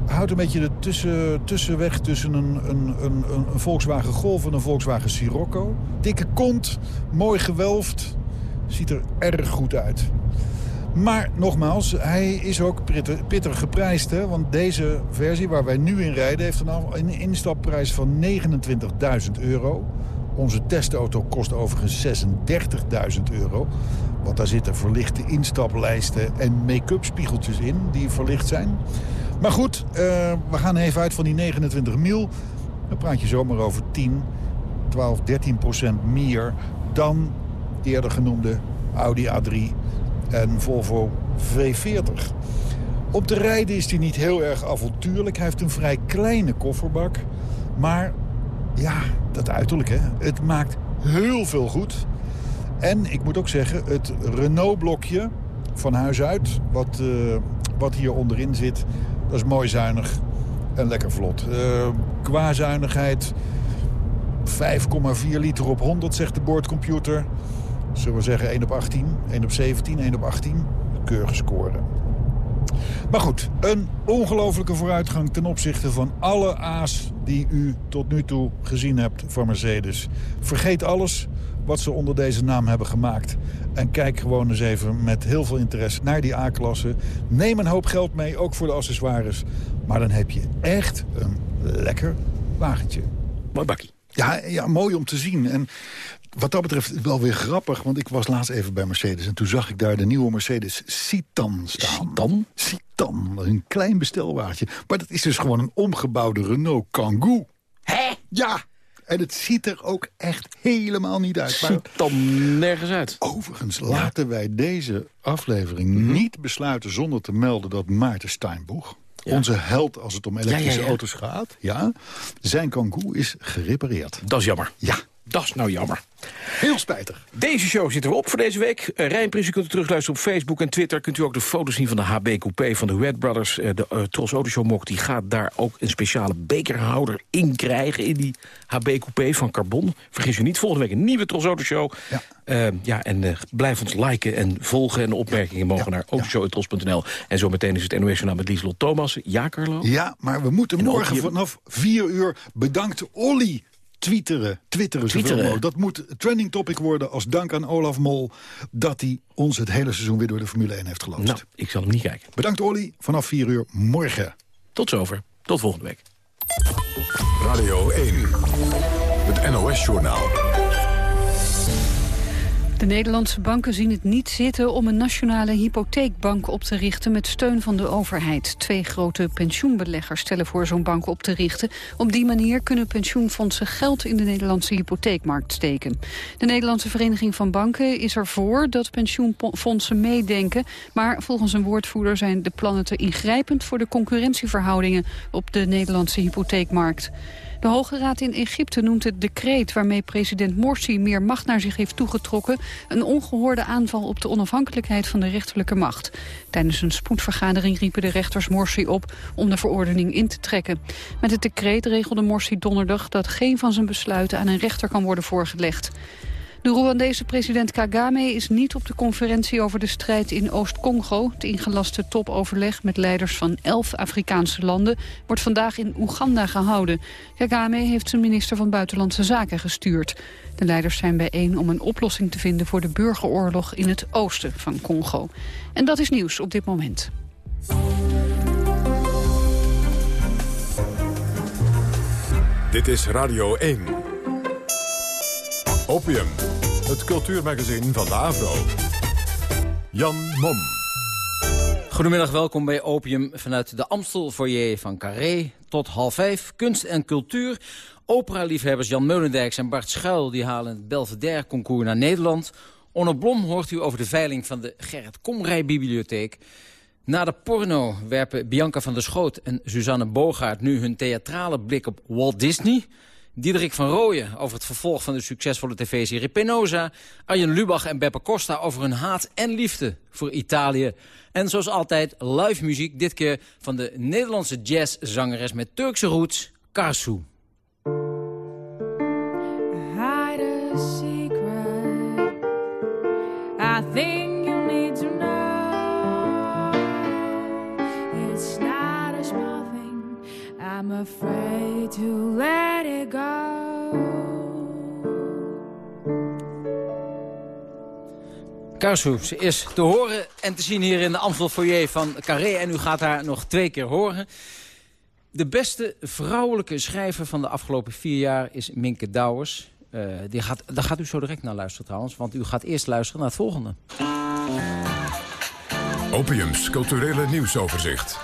Houdt een beetje de tussen, tussenweg tussen een, een, een, een Volkswagen Golf en een Volkswagen Sirocco. Dikke kont, mooi gewelfd. Ziet er erg goed uit. Maar nogmaals, hij is ook pittig, geprijsd. Hè? Want deze versie waar wij nu in rijden... heeft een instapprijs van 29.000 euro. Onze testauto kost overigens 36.000 euro. Want daar zitten verlichte instaplijsten en make-up spiegeltjes in... die verlicht zijn. Maar goed, eh, we gaan even uit van die 29 mil. Dan praat je zomaar over 10, 12, 13 procent meer... dan eerder genoemde Audi A3 en Volvo V40. Op te rijden is hij niet heel erg avontuurlijk. Hij heeft een vrij kleine kofferbak. Maar ja, dat uiterlijk, hè. Het maakt heel veel goed. En ik moet ook zeggen, het Renault-blokje van huis uit... Wat, eh, wat hier onderin zit, dat is mooi zuinig en lekker vlot. Eh, qua zuinigheid 5,4 liter op 100, zegt de boordcomputer. Zullen we zeggen 1 op 18, 1 op 17, 1 op 18. Keurige score. Maar goed, een ongelofelijke vooruitgang ten opzichte van alle A's die u tot nu toe gezien hebt van Mercedes. Vergeet alles wat ze onder deze naam hebben gemaakt. En kijk gewoon eens even met heel veel interesse naar die A-klasse. Neem een hoop geld mee, ook voor de accessoires. Maar dan heb je echt een lekker wagentje. Mooi bakkie. Ja, ja, mooi om te zien. En wat dat betreft wel weer grappig, want ik was laatst even bij Mercedes... en toen zag ik daar de nieuwe Mercedes Citan staan. Citan? Citan, een klein bestelwagentje. Maar dat is dus gewoon een omgebouwde Renault Kangoo. Hé? Ja, en het ziet er ook echt helemaal niet uit. Maar Ziet dan nergens uit. overigens laten wij deze aflevering niet besluiten... zonder te melden dat Maarten Steinboeg... Onze held als het om elektrische Ja, ja, ja. auto's gaat. Ja, zijn Kangoo is gerepareerd. Dat is jammer. Ja, Dat is nou jammer. Heel spijtig. Deze show zitten we op voor deze week. Uh, Rijnprins, kunt u terugluisteren op Facebook en Twitter. Kunt u ook de foto's zien van de HB Coupé van de Red Brothers. Uh, de uh, Tros Autoshow Mok die gaat daar ook een speciale bekerhouder in krijgen... in die HB Coupé van Carbon. Vergis u niet, volgende week een nieuwe Tros Autoshow. Ja. Uh, ja, en blijf ons liken en volgen. En opmerkingen mogen ja, naar autoshow.tros.nl. En zometeen is het NOS Journaal met Lieslot Thomas. Ja, Carlo? Ja, maar we moeten en morgen vanaf 4 uur bedankt Olly twitteren. Twitteren, twitteren. Dat moet trending topic worden als dank aan Olaf Mol... dat hij ons het hele seizoen weer door de Formule 1 heeft geloosd. Nou, ik zal hem niet kijken. Bedankt Olly, vanaf 4 uur morgen. Tot zover. Tot volgende week. Radio 1, het NOS-journaal. De Nederlandse banken zien het niet zitten om een nationale hypotheekbank op te richten met steun van de overheid. Twee grote pensioenbeleggers stellen voor zo'n bank op te richten. Op die manier kunnen pensioenfondsen geld in de Nederlandse hypotheekmarkt steken. De Nederlandse Vereniging van Banken is ervoor dat pensioenfondsen meedenken. Maar volgens een woordvoerder zijn de plannen te ingrijpend voor de concurrentieverhoudingen op de Nederlandse hypotheekmarkt. De Hoge Raad in Egypte noemt het decreet waarmee president Morsi meer macht naar zich heeft toegetrokken een ongehoorde aanval op de onafhankelijkheid van de rechterlijke macht. Tijdens een spoedvergadering riepen de rechters Morsi op om de verordening in te trekken. Met het decreet regelde Morsi donderdag dat geen van zijn besluiten aan een rechter kan worden voorgelegd. De Rwandese president Kagame is niet op de conferentie over de strijd in Oost-Congo. Het ingelaste topoverleg met leiders van elf Afrikaanse landen wordt vandaag in Oeganda gehouden. Kagame heeft zijn minister van Buitenlandse Zaken gestuurd. De leiders zijn bijeen om een oplossing te vinden voor de burgeroorlog in het oosten van Congo. En dat is nieuws op dit moment. Dit is Radio 1. Opium, het cultuurmagazin van de AVRO. Jan Mom. Goedemiddag, welkom bij Opium vanuit de Amstel foyer van Carré. Tot half vijf, kunst en cultuur. Opera-liefhebbers Jan Meulendijks en Bart Schuil... die halen het Belvedere-concours naar Nederland. Onno Blom hoort u over de veiling van de Gerrit Komrij-bibliotheek. Na de porno werpen Bianca van der Schoot en Suzanne Bogaert... nu hun theatrale blik op Walt Disney... Diederik van Rooyen over het vervolg van de succesvolle tv-serie Penosa. Arjen Lubach en Beppe Costa over hun haat en liefde voor Italië. En zoals altijd live muziek, dit keer van de Nederlandse jazzzangeres met Turkse roots, Karsu. I'm afraid to let it go Karsu, ze is te horen en te zien hier in de Amstel foyer van Carré. En u gaat haar nog twee keer horen. De beste vrouwelijke schrijver van de afgelopen vier jaar is Minke Douwers. Uh, die gaat, daar gaat u zo direct naar luisteren trouwens, want u gaat eerst luisteren naar het volgende. Opiums culturele nieuwsoverzicht.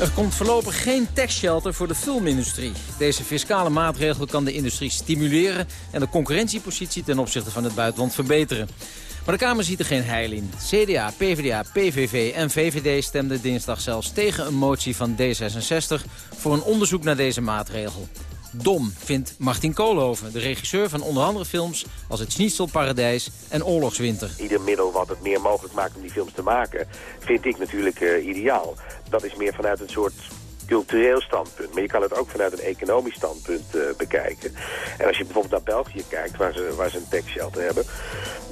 Er komt voorlopig geen tax-shelter voor de filmindustrie. Deze fiscale maatregel kan de industrie stimuleren... en de concurrentiepositie ten opzichte van het buitenland verbeteren. Maar de Kamer ziet er geen heil in. CDA, PvdA, PVV en VVD stemden dinsdag zelfs tegen een motie van D66... voor een onderzoek naar deze maatregel. Dom, vindt Martin Koolhoven, de regisseur van onder andere films als Het Schnitzelparadijs en Oorlogswinter. Ieder middel wat het meer mogelijk maakt om die films te maken, vind ik natuurlijk uh, ideaal. Dat is meer vanuit een soort cultureel standpunt. Maar je kan het ook vanuit een economisch standpunt uh, bekijken. En als je bijvoorbeeld naar België kijkt, waar ze, waar ze een tax shelter hebben...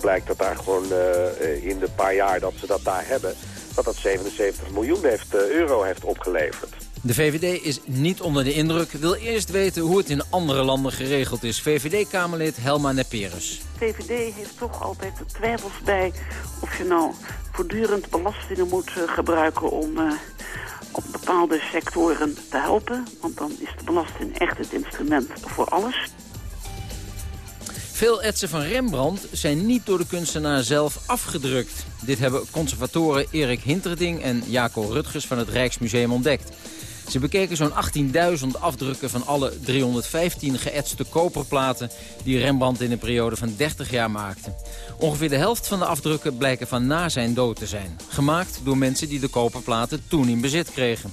blijkt dat daar gewoon uh, in de paar jaar dat ze dat daar hebben... dat dat 77 miljoen heeft, euro heeft opgeleverd. De VVD is niet onder de indruk, wil eerst weten hoe het in andere landen geregeld is. VVD-Kamerlid Helma Neperus. VVD heeft toch altijd twijfels bij of je nou voortdurend belastingen moet uh, gebruiken om uh, op bepaalde sectoren te helpen. Want dan is de belasting echt het instrument voor alles. Veel etsen van Rembrandt zijn niet door de kunstenaar zelf afgedrukt. Dit hebben conservatoren Erik Hinterding en Jaco Rutgers van het Rijksmuseum ontdekt. Ze bekeken zo'n 18.000 afdrukken van alle 315 geëtste koperplaten... die Rembrandt in een periode van 30 jaar maakte. Ongeveer de helft van de afdrukken blijken van na zijn dood te zijn. Gemaakt door mensen die de koperplaten toen in bezit kregen.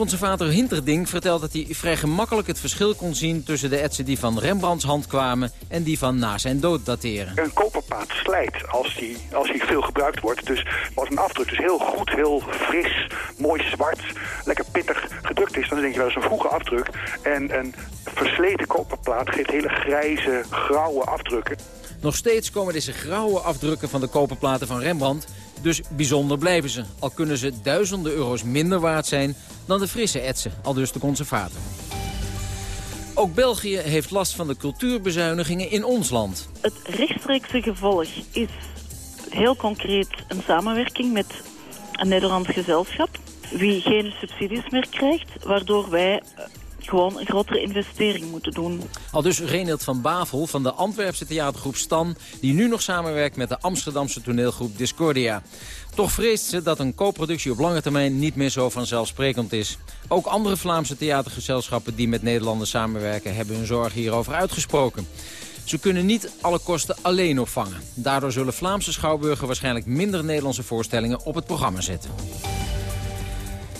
Conservator Hinterding vertelt dat hij vrij gemakkelijk het verschil kon zien... tussen de etsen die van Rembrandts hand kwamen en die van na zijn dood dateren. Een koperpaat slijt als die, als die veel gebruikt wordt. Dus als een afdruk dus heel goed, heel fris, mooi zwart, lekker pittig gedrukt is... dan denk je wel eens een vroege afdruk. En een versleten koperplaat geeft hele grijze, grauwe afdrukken. Nog steeds komen deze grauwe afdrukken van de koperplaten van Rembrandt dus bijzonder blijven ze. Al kunnen ze duizenden euro's minder waard zijn dan de frisse etsen, al dus de conservator. Ook België heeft last van de cultuurbezuinigingen in ons land. Het rechtstreekse gevolg is heel concreet een samenwerking met een Nederlands gezelschap. Wie geen subsidies meer krijgt, waardoor wij gewoon een grotere investering moeten doen. Al dus Renild van Bavel van de Antwerpse theatergroep Stan... die nu nog samenwerkt met de Amsterdamse toneelgroep Discordia. Toch vreest ze dat een co-productie op lange termijn niet meer zo vanzelfsprekend is. Ook andere Vlaamse theatergezelschappen die met Nederlanders samenwerken... hebben hun zorgen hierover uitgesproken. Ze kunnen niet alle kosten alleen opvangen. Daardoor zullen Vlaamse schouwburgen waarschijnlijk minder Nederlandse voorstellingen op het programma zetten.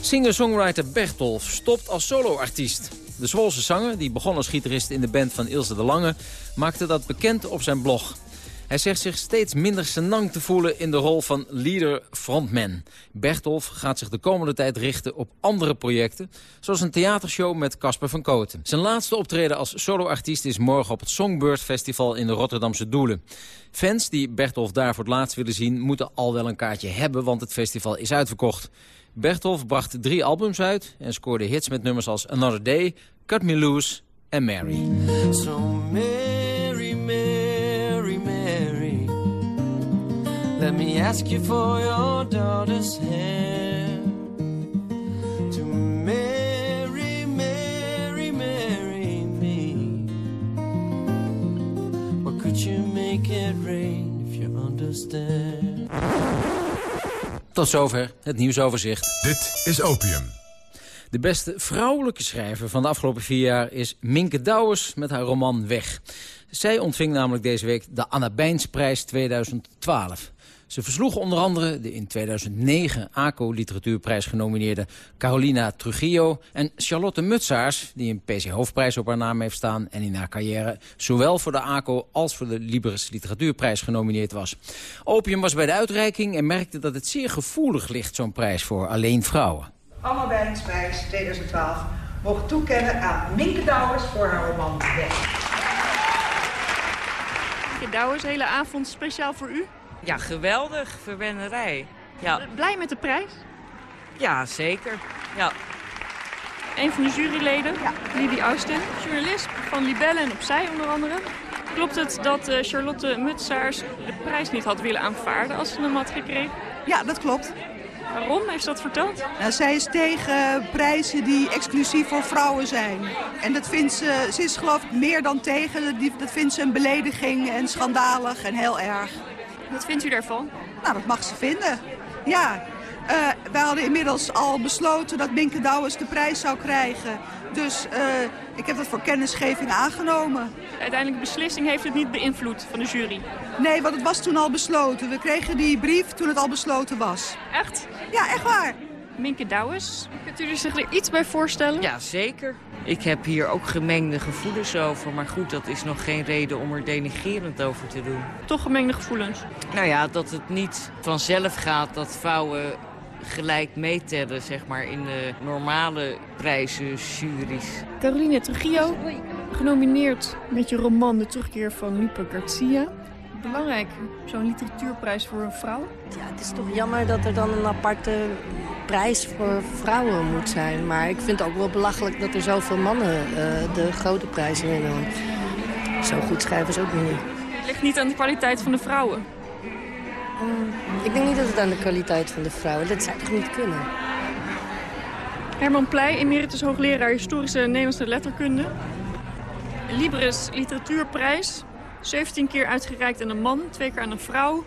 Singer-songwriter Bertolf stopt als soloartiest. De Zwolse zanger, die begon als gitarist in de band van Ilse de Lange... maakte dat bekend op zijn blog. Hij zegt zich steeds minder senang te voelen in de rol van leader-frontman. Bertolf gaat zich de komende tijd richten op andere projecten... zoals een theatershow met Casper van Koten. Zijn laatste optreden als soloartiest is morgen op het Songbird Festival in de Rotterdamse Doelen. Fans die Bertolf daar voor het laatst willen zien... moeten al wel een kaartje hebben, want het festival is uitverkocht. Bertolf bracht drie albums uit en scoorde hits met nummers als Another Day, Cut Me Loose en Mary. So Mary, Mary, Mary Let me ask you for your daughter's hand To marry, marry, marry me Or could you make it rain if you understand tot zover het nieuwsoverzicht. Dit is Opium. De beste vrouwelijke schrijver van de afgelopen vier jaar is Minke Douwers met haar roman Weg. Zij ontving namelijk deze week de Anna Bijnsprijs 2012. Ze versloeg onder andere de in 2009 ACO Literatuurprijs genomineerde Carolina Trujillo en Charlotte Mutsaars, die een PC Hoofdprijs op haar naam heeft staan en in haar carrière zowel voor de ACO als voor de Libris Literatuurprijs genomineerd was. Opium was bij de uitreiking en merkte dat het zeer gevoelig ligt, zo'n prijs voor alleen vrouwen. Anna Bijnsprijs 2012 mogen toekennen aan Minke Douwers voor haar roman Weg. Minke Douwers, hele avond speciaal voor u? Ja, geweldig. Verwennerij. Ja. Blij met de prijs? Ja, zeker. Ja. Een van de juryleden, ja. Lidie Austen, journalist van Libelle en Opzij onder andere. Klopt het dat uh, Charlotte Mutsaars de prijs niet had willen aanvaarden als ze hem had gekregen? Ja, dat klopt. Waarom? Heeft ze dat verteld? Nou, zij is tegen prijzen die exclusief voor vrouwen zijn. En dat vindt ze, ze is geloof ik meer dan tegen. Dat vindt ze een belediging en schandalig en heel erg. Wat vindt u daarvan? Nou, dat mag ze vinden. Ja, uh, wij hadden inmiddels al besloten dat Minke Douwes de prijs zou krijgen. Dus uh, ik heb dat voor kennisgeving aangenomen. De uiteindelijke beslissing heeft het niet beïnvloed van de jury? Nee, want het was toen al besloten. We kregen die brief toen het al besloten was. Echt? Ja, echt waar. Minke Douwes, kunt u zich er iets bij voorstellen? Ja, zeker. Ik heb hier ook gemengde gevoelens over. Maar goed, dat is nog geen reden om er denigerend over te doen. Toch gemengde gevoelens? Nou ja, dat het niet vanzelf gaat dat vrouwen gelijk meetellen, zeg maar, in de normale prijzen, juries. Caroline Trujillo, genomineerd met je roman De Terugkeer van Lupe Garcia belangrijk, zo'n literatuurprijs voor een vrouw? Ja, het is toch jammer dat er dan een aparte prijs voor vrouwen moet zijn. Maar ik vind het ook wel belachelijk dat er zoveel mannen uh, de grote prijzen winnen. Zo goed schrijven ze ook niet. Het ligt niet aan de kwaliteit van de vrouwen? Um, ik denk niet dat het aan de kwaliteit van de vrouwen... Dat zou toch niet kunnen? Herman Pleij, emeritus hoogleraar historische Nederlandse letterkunde. Libris Literatuurprijs 17 keer uitgereikt aan een man, twee keer aan een vrouw.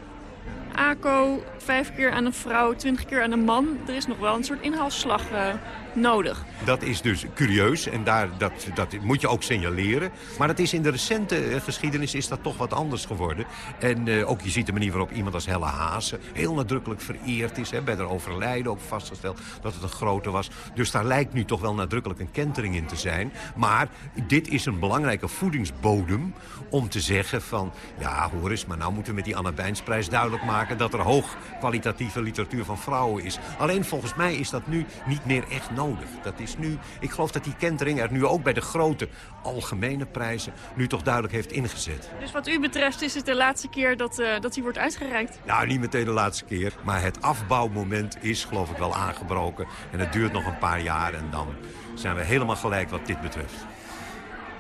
ACO vijf keer aan een vrouw, twintig keer aan een man. Er is nog wel een soort inhaalslag uh, nodig. Dat is dus curieus en daar, dat, dat moet je ook signaleren. Maar het is in de recente eh, geschiedenis is dat toch wat anders geworden. En uh, ook je ziet de manier waarop iemand als Helle Haase heel nadrukkelijk vereerd is. Hè, bij haar overlijden ook vastgesteld dat het een grote was. Dus daar lijkt nu toch wel nadrukkelijk een kentering in te zijn. Maar dit is een belangrijke voedingsbodem om te zeggen van... ja, hoor eens, maar nou moeten we met die Anna Bijnsprijs duidelijk maken... dat er hoog kwalitatieve literatuur van vrouwen is. Alleen volgens mij is dat nu niet meer echt nodig. Dat is nu, ik geloof dat die kentering er nu ook bij de grote algemene prijzen... nu toch duidelijk heeft ingezet. Dus wat u betreft is het de laatste keer dat, uh, dat hij wordt uitgereikt? Nou, niet meteen de laatste keer. Maar het afbouwmoment is geloof ik wel aangebroken. En het duurt nog een paar jaar en dan zijn we helemaal gelijk wat dit betreft.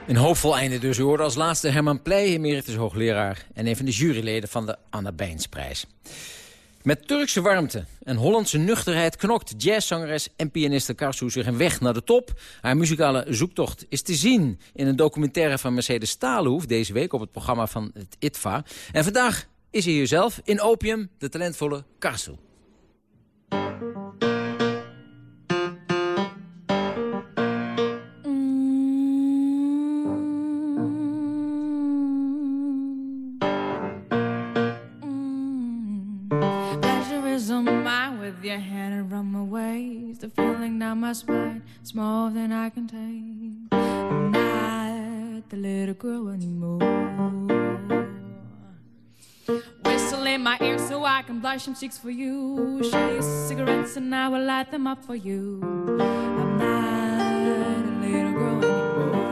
Een hoopvol einde dus. U hoorde als laatste Herman Pleij, emeritus hoogleraar... en een van de juryleden van de Anna Bijnsprijs. Met Turkse warmte en Hollandse nuchterheid knokt jazzzangeres en pianiste Karsu zich een weg naar de top. Haar muzikale zoektocht is te zien in een documentaire van Mercedes Staalhoef... deze week op het programma van het ITVA. En vandaag is hij hier zelf in Opium, de talentvolle Karsu. The feeling down my spine, it's more than I can take. I'm not the little girl anymore. Whistle in my ear so I can blush some cheeks for you. Show you cigarettes and I will light them up for you. I'm not a little girl anymore.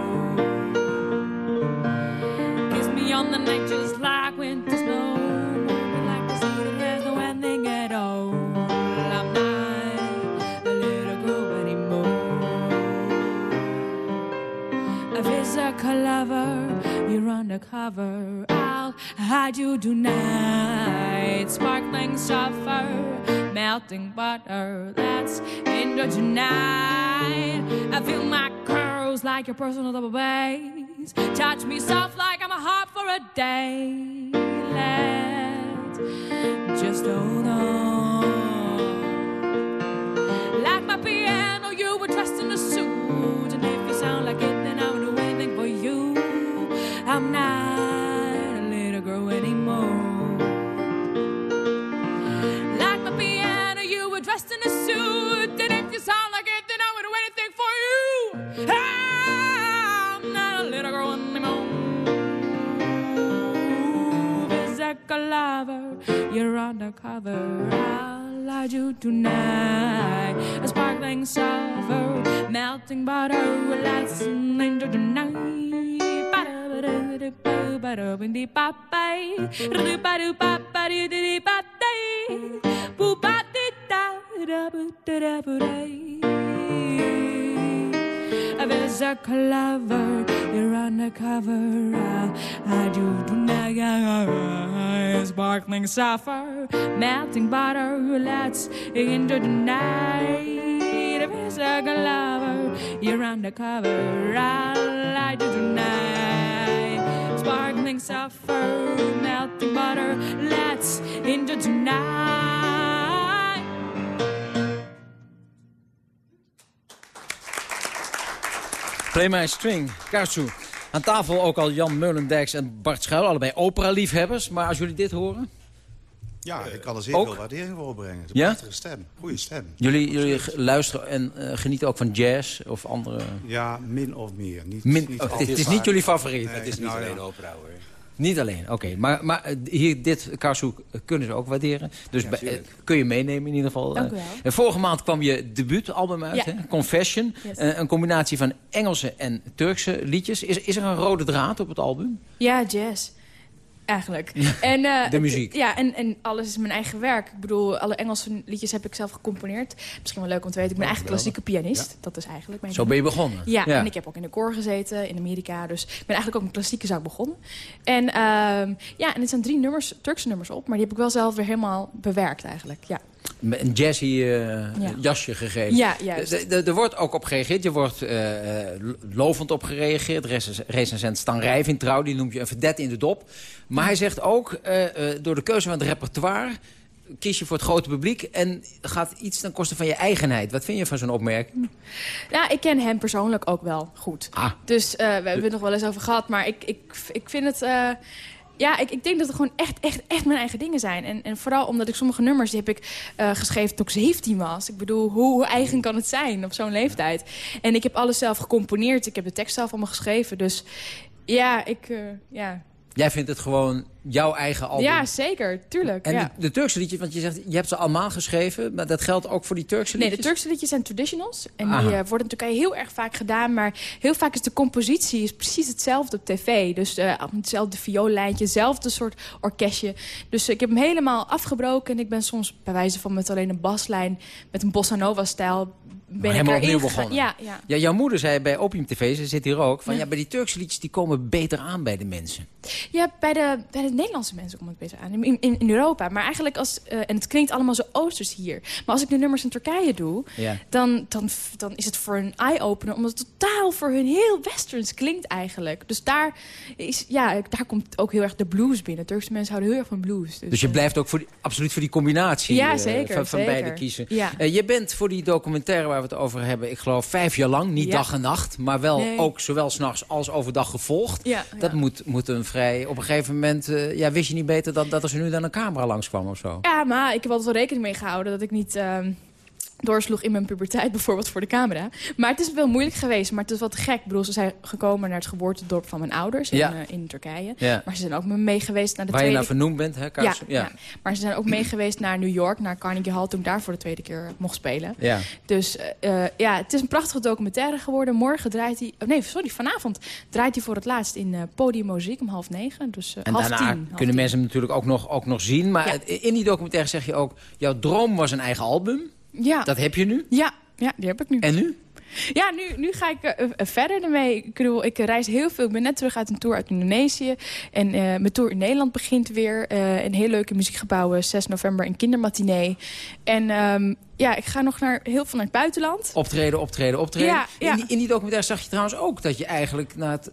Kiss me on the neck just like winter physical lover, you're undercover. I'll hide you tonight. Sparkling sulfur, melting butter. Let's enjoy tonight. I feel my curls like your personal double bass. Touch me soft like I'm a harp for a day. Let's just hold on. Like my piano, you were dressed in a suit. I'm not a little girl anymore. Like my piano, you were dressed in a suit. And if you sound like it, then I would do anything for you. I'm not a little girl anymore. Physical lover, you're undercover. I'll hide you tonight. A sparkling silver, melting butter. Let's enjoy the night. There's a clover, you're undercover. I do do sparkling sapphire, melting butter. Let's into the night. There's a clover, you're undercover. I do tonight. Sparkling sulfur, melting butter. Let's enjoy tonight. Play My String, Karsu. Aan tafel ook al Jan Meulendijks en Bart Schuil, allebei opera-liefhebbers. Maar als jullie dit horen... Ja, ik kan er zeer ook? veel waardering voor opbrengen. Het is Ja? een prachtige stem, goede stem. Jullie, jullie luisteren en eh, genieten ook van jazz of andere... Ja, min of meer. Niet, Min- niet oh, het, is niet jullie favoriet? Nee, het is niet nou ja. alleen opera hoor. Niet alleen, oké. Maar, maar eh, hier, dit Karsu kunnen ze ook waarderen. Dus bij- eh, kun je meenemen in ieder geval. Dank u Eh, wel. en vorige maand kwam je debuutalbum uit, Ja. hè? Confession. Yes. Eh, een combinatie van Engelse en Turkse liedjes. Is, is er een rode draad op het album? Ja, jazz. Eigenlijk. En, eh, de muziek. Ja, en, en alles is mijn eigen werk. Ik bedoel, alle Engelse liedjes heb ik zelf gecomponeerd. Misschien wel leuk om te weten. Ik ben eigenlijk klassieke pianist. Dat is eigenlijk mijn Zo ben je begonnen? Ja, Ja. en ik heb ook in de koor gezeten in Amerika. Dus ik ben eigenlijk ook met klassieke zaak begonnen. En ehm, ja, en het zijn drie nummers, Turkse nummers op. Maar die heb ik wel zelf weer helemaal bewerkt eigenlijk. Ja. Een jazzy eh, jasje gegeven. Ja, Er wordt ook op gereageerd. Je wordt eh, lovend op gereageerd. Rec- Recensent Stan Rijf in Trouw, die noemt je een verdette in de dop. Maar hij zegt ook, door de keuze van het repertoire... kies je voor het grote publiek en gaat iets ten koste van je eigenheid. Wat vind je van zo'n opmerking? Ja, ik ken hem persoonlijk ook wel goed. Ah. Dus we hebben het nog wel eens over gehad. Maar ik, ik, ik vind het... ja, ik, ik denk dat het gewoon echt, echt, echt mijn eigen dingen zijn. En, en vooral omdat ik sommige nummers die heb ik eh, geschreven ik 17 was. Ik bedoel, hoe, hoe eigen kan het zijn op zo'n leeftijd? En ik heb alles zelf gecomponeerd. Ik heb de tekst zelf allemaal geschreven. Dus ja, ik... eh, ja. Jij vindt het gewoon jouw eigen album? ja, zeker. Tuurlijk. En ja. de, de Turkse liedjes, want je zegt, je hebt ze allemaal geschreven... maar dat geldt ook voor die Turkse Nee, liedjes? de Turkse liedjes zijn traditionals. En Aha. die eh, worden in Turkije heel erg vaak gedaan. Maar heel vaak is de compositie is precies hetzelfde op tv. Dus eh, hetzelfde vioollijntje, hetzelfde soort orkestje. Dus ik heb hem helemaal afgebroken. En ik ben soms bij wijze van met alleen een baslijn... met een bossa nova stijl ben ik helemaal opnieuw begonnen. Ja, ja. Ja, jouw moeder zei bij Opium TV, ze zit hier ook... van ja, Ja. bij die Turkse liedjes die komen beter aan bij de mensen. Ja, bij de, bij de Nederlandse mensen komt het beter aan. In, in, in Europa. Maar eigenlijk als... eh, en het klinkt allemaal zo oosters hier. Maar als ik de nummers in Turkije doe... Ja. Dan, dan, dan is het voor een eye-opener. Omdat het totaal voor hun heel westerns klinkt eigenlijk. Dus daar, is, ja, daar komt ook heel erg de blues binnen. Turkse mensen houden heel erg van blues. Dus, Dus je eh, blijft ook voor die, absoluut voor die combinatie Ja, eh, zeker, van, van zeker. beide kiezen. Ja. Je bent voor die documentaire waar we het over hebben... ik geloof vijf jaar lang, niet Ja. dag en nacht... maar wel Nee. ook zowel s'nachts als overdag gevolgd. Ja, Dat moet, moet een vrij... op een gegeven moment eh, ja, wist je niet beter... Dat, dat er nu dan een camera langskwam of zo. Ja, maar ik heb altijd wel rekening mee gehouden dat ik niet ehm, doorsloeg in mijn puberteit bijvoorbeeld voor de camera. Maar het is wel moeilijk geweest, maar het is wat gek. Ik bedoel, ze zijn gekomen naar het geboortedorp van mijn ouders in, eh, in Turkije. Ja. Maar ze zijn ook mee geweest naar de Waar je tweede... naar vernoemd bent, hè, ja, ja. maar ze zijn ook mee geweest naar New York, naar Carnegie Hall... toen ik daar voor de tweede keer mocht spelen. Ja. Dus eh, eh, ja, het is een prachtige documentaire geworden. Morgen draait hij... Oh nee, sorry, vanavond draait hij voor het laatst in eh Podium Muziek om half negen. Dus En half daarna tien. half kunnen mensen hem natuurlijk ook nog, ook nog zien. Maar in die documentaire zeg je ook... jouw droom was een eigen album. Ja. Dat heb je nu. Ja, ja, die heb ik nu. En nu? Ja, nu, nu ga ik eh, eh, verder ermee. Ik, bedoel, ik reis heel veel. Ik ben net terug uit een tour uit Indonesië. En eh, mijn tour in Nederland begint weer. eh in heel leuke muziekgebouwen. 6 november in Kindermatinee. En ehm, ja, ik ga nog naar, heel veel naar het buitenland. Optreden, optreden, optreden. Ja, ja. In, die, in die documentaire zag je trouwens ook dat je eigenlijk naar het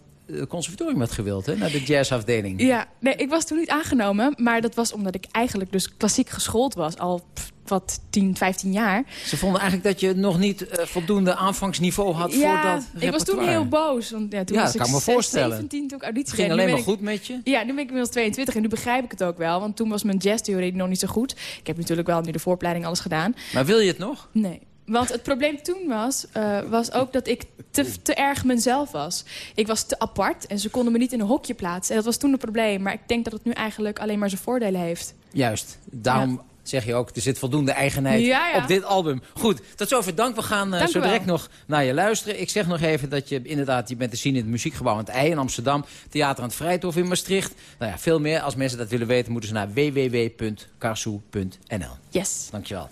conservatorium had gewild, hè? Naar de jazzafdeling. Ja, nee, ik was toen niet aangenomen. Maar dat was omdat ik eigenlijk dus klassiek geschoold was. Al wat 10, 15 jaar. Ze vonden eigenlijk dat je nog niet eh, voldoende aanvangsniveau had voor ja, dat ik was toen heel boos. Want ja, toen Ja, was ik kan me 6, voorstellen. 17 toen ik auditie ging alleen maar ik- goed met je. Ja, nu ben ik inmiddels 22 en nu begrijp ik het ook wel. Want toen was mijn jazztheorie nog niet zo goed. Ik heb natuurlijk wel nu de vooropleiding alles gedaan. Maar wil je het nog? Nee. Want het probleem toen was, eh, was ook dat ik te, te erg mezelf was. Ik was te apart en ze konden me niet in een hokje plaatsen. En dat was toen het probleem. Maar ik denk dat het nu eigenlijk alleen maar zijn voordelen heeft. Juist. Daarom zeg je ook, er zit voldoende eigenheid Ja, ja. op dit album. Goed, tot zover dank. We gaan eh, Dank zo wel. direct nog naar je luisteren. Ik zeg nog even dat je inderdaad, je bent te zien in het muziekgebouw aan het IJ in Amsterdam. Theater aan het Vrijthof in Maastricht. Nou ja, veel meer. Als mensen dat willen weten, moeten ze naar www.karsoe.nl. Yes. Dankjewel.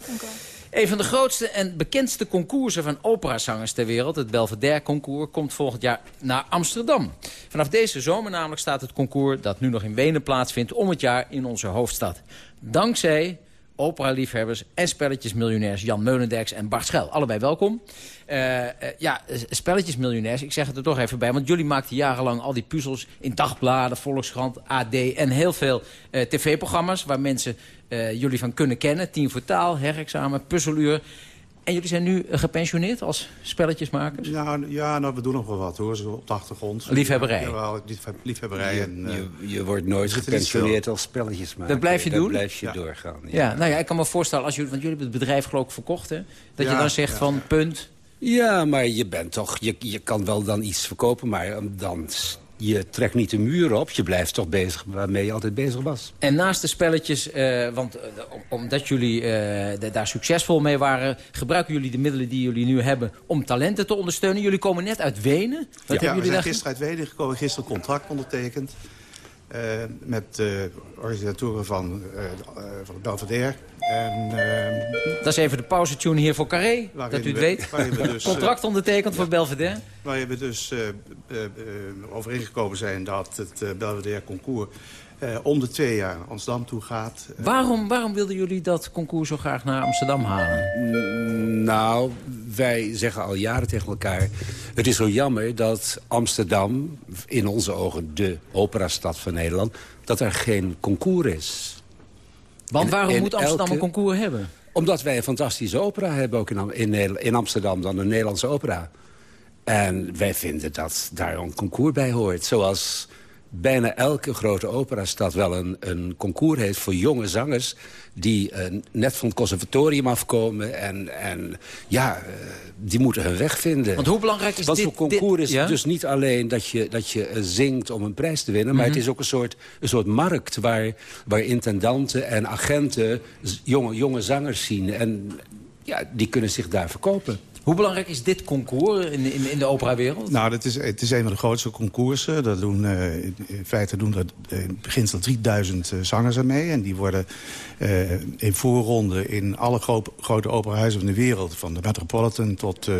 Een van de grootste en bekendste concoursen van operazangers ter wereld... het Belvedere Concours, komt volgend jaar naar Amsterdam. Vanaf deze zomer namelijk staat het concours... dat nu nog in Wenen plaatsvindt om het jaar in onze hoofdstad. Dankzij operaliefhebbers en spelletjesmiljonairs Jan Meulendijks en Bart Schel. Allebei welkom. Eh, eh, ja, spelletjesmiljonairs, ik zeg het er toch even bij... want jullie maakten jarenlang al die puzzels in dagbladen, Volkskrant, AD... en heel veel eh, tv-programma's waar mensen jullie van kunnen kennen. Tien voor taal, herexamen, puzzeluur... En jullie zijn nu gepensioneerd als spelletjesmakers? Ja, ja nou, we doen nog wel wat hoor, zo op de achtergrond. Liefhebberij. Ja, wel, liefhe- liefhebberij. Je, en, eh, je, je wordt nooit gepensioneerd als spelletjes maken. Dat blijf je doen? blijf je Ja. doorgaan. Ja. nou ja, ik kan me voorstellen, als jullie, want jullie hebben het bedrijf geloof ik verkocht, hè? Dat je dan zegt ja, van, punt, Ja, maar je bent toch, je, je kan wel dan iets verkopen, maar dan, je trekt niet de muur op. Je blijft toch bezig waarmee je altijd bezig was. En naast de spelletjes, eh, want eh, om- omdat jullie eh, da- daar succesvol mee waren... gebruiken jullie de middelen die jullie nu hebben om talenten te ondersteunen. Jullie komen net uit Wenen. Wat ja, hebben we jullie zijn gisteren uit Wenen gekomen, gisteren een contract ondertekend. eh, met de organisatoren van, van het Belvedere. En, eh, Dat is even de pauzetune hier voor Carré, dat u het we- weet. we dus, Contract eh, ondertekend voor Belvedere. Waar we dus eh, eh, eh, over ingekomen zijn dat het Belvedere Concours eh, om de twee jaar naar Amsterdam toe gaat. Waarom, waarom wilden jullie dat concours zo graag naar Amsterdam halen? Nou, wij zeggen al jaren tegen elkaar... het is zo jammer dat Amsterdam, in onze ogen de operastad van Nederland... dat er geen concours is. Want waarom en moet Amsterdam elke- een concours hebben? Omdat wij een fantastische opera hebben, ook in, Am- in, in Amsterdam... dan een Nederlandse opera. En wij vinden dat daar een concours bij hoort. Zoals bijna elke grote operastad wel een, een concours heeft voor jonge zangers... die eh, net van het conservatorium afkomen. En, en ja, eh, die moeten hun weg vinden. Want hoe belangrijk is Want dit- zo'n concours dit- is ja? dus niet alleen dat je, dat je eh, zingt om een prijs te winnen... maar Mhm. het is ook een soort, een soort markt waar, waar intendanten en agenten... jonge, jonge zangers zien. En ja, die kunnen zich daar verkopen. Hoe belangrijk is dit concours in, in, in de operawereld? Nou, dat is, het is een van de grootste concoursen. Dat doen, eh, in feite doen er eh, in beginsel 3000 eh, zangers aan mee. En die worden in voorronde in alle gro grote operahuizen van de wereld... van de Metropolitan tot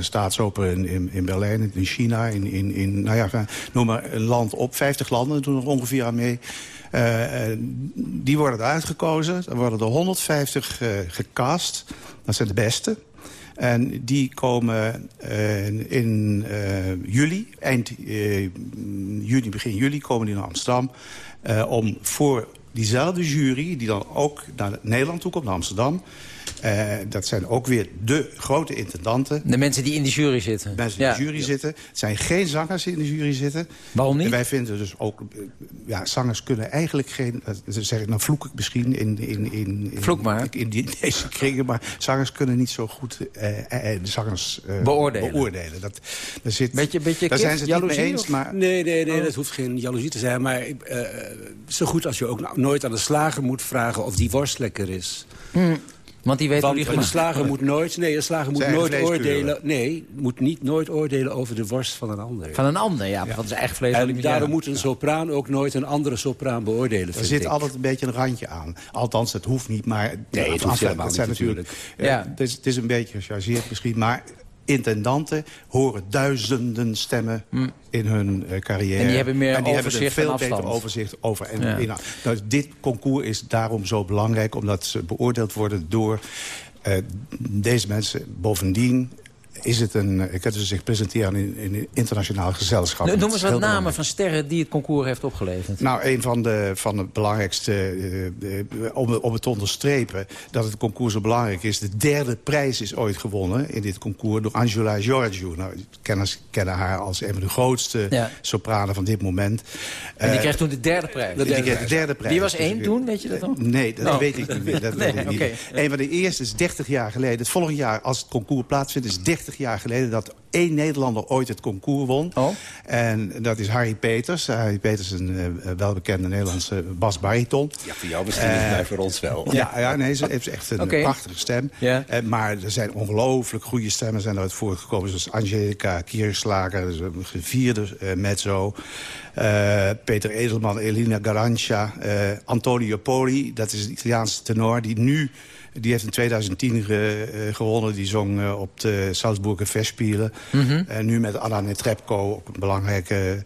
Staatsoper in, in, Berlijn, in China... In, in, nou ja, noem maar een land op. 50 landen doen er ongeveer aan mee. Die worden eruit gekozen. Er worden er 150 eh, gecast. Dat zijn de beste. En die komen eh, in eh, juli, eind eh, juni, begin juli, komen die naar Amsterdam... om voor diezelfde jury, die dan ook naar Nederland toe komt, naar Amsterdam... eh, dat zijn ook weer de grote intendanten. De mensen die in de jury zitten. Mensen die Ja. in de jury zitten. Het zijn geen zangers die in de jury zitten. Waarom niet? En wij vinden dus ook... eh, Ja, zangers kunnen eigenlijk geen... Dat zeg ik, nou vloek ik misschien in... in, in, in Vloek maar. In die, deze kringen. Maar zangers kunnen niet zo goed eh, eh, eh, de zangers eh, Beoordelen. beoordelen. Dat, daar zit, Beetje, beetje daar zijn ze het niet mee jaloezie, eens. Maar Nee, nee, nee, Oh. dat hoeft geen jaloezie te zijn. Maar eh, zo goed als je ook nou nooit aan de slager moet vragen... of die worst lekker is. Want die weet Want hoe die een slager moet nooit, nee, een slager moet nooit oordelen. Nee, moet niet nooit oordelen over de worst van een ander. Van een ander, ja. Want zijn eigen vlees wil hij en daarom moet een sopraan ook nooit een andere sopraan beoordelen. er zit ik. altijd een beetje een randje aan. Althans, het hoeft niet, maar... Nee, het hoeft Enfin, helemaal dat zijn niet, natuurlijk. Ja. het, is, het is een beetje gechargeerd misschien, maar... Intendanten horen duizenden stemmen in hun eh, carrière. Hm. En die hebben meer en die overzicht er veel beter overzicht over. En Ja. in- nou, dit concours is daarom zo belangrijk... omdat ze beoordeeld worden door eh, deze mensen. Bovendien is het een... Ik heb ze zich presenteren in, in een internationaal gezelschap. Noem eens wat namen belangrijk. van sterren die het concours heeft opgeleverd. Nou, een van de, van de belangrijkste, eh, eh, om, om het te onderstrepen... dat het concours zo belangrijk is. De derde prijs is ooit gewonnen in dit concours door Angela Giorgio. Nou, kenners kennen haar als een van de grootste Ja. sopranen van dit moment. En die Eh, kreeg toen de derde prijs. die kreeg de derde prijs. Wie was Dus één ik- toen, weet je dat nog? Nee, dat Oh. weet ik niet meer. Dat Nee, weet ik niet. oké. Een van de eerste is 30 jaar geleden. Het volgend jaar, als het concours plaatsvindt, is 30 jaar geleden... dat één Nederlander ooit het concours won. Oh. En dat is Harry Peters. Harry Peters is een eh, welbekende Nederlandse basbariton. Ja, voor jou misschien niet, maar voor ons wel. Ja, ja nee, ze heeft echt een prachtige stem. Ja. Eh, maar er zijn ongelooflijk goede stemmen zijn eruit voortgekomen. Zoals Angelica Kierslager, is een gevierde eh, mezzo. Eh, Peter Edelman, Elina Garancia, eh, Antonio Poli. Dat is een Italiaanse tenor die nu... Die heeft in 2010 ge- eh, gewonnen. Die zong eh, op de Salzburger Festspielen. Mhm. En nu met Anna Netrebko, ook een belangrijke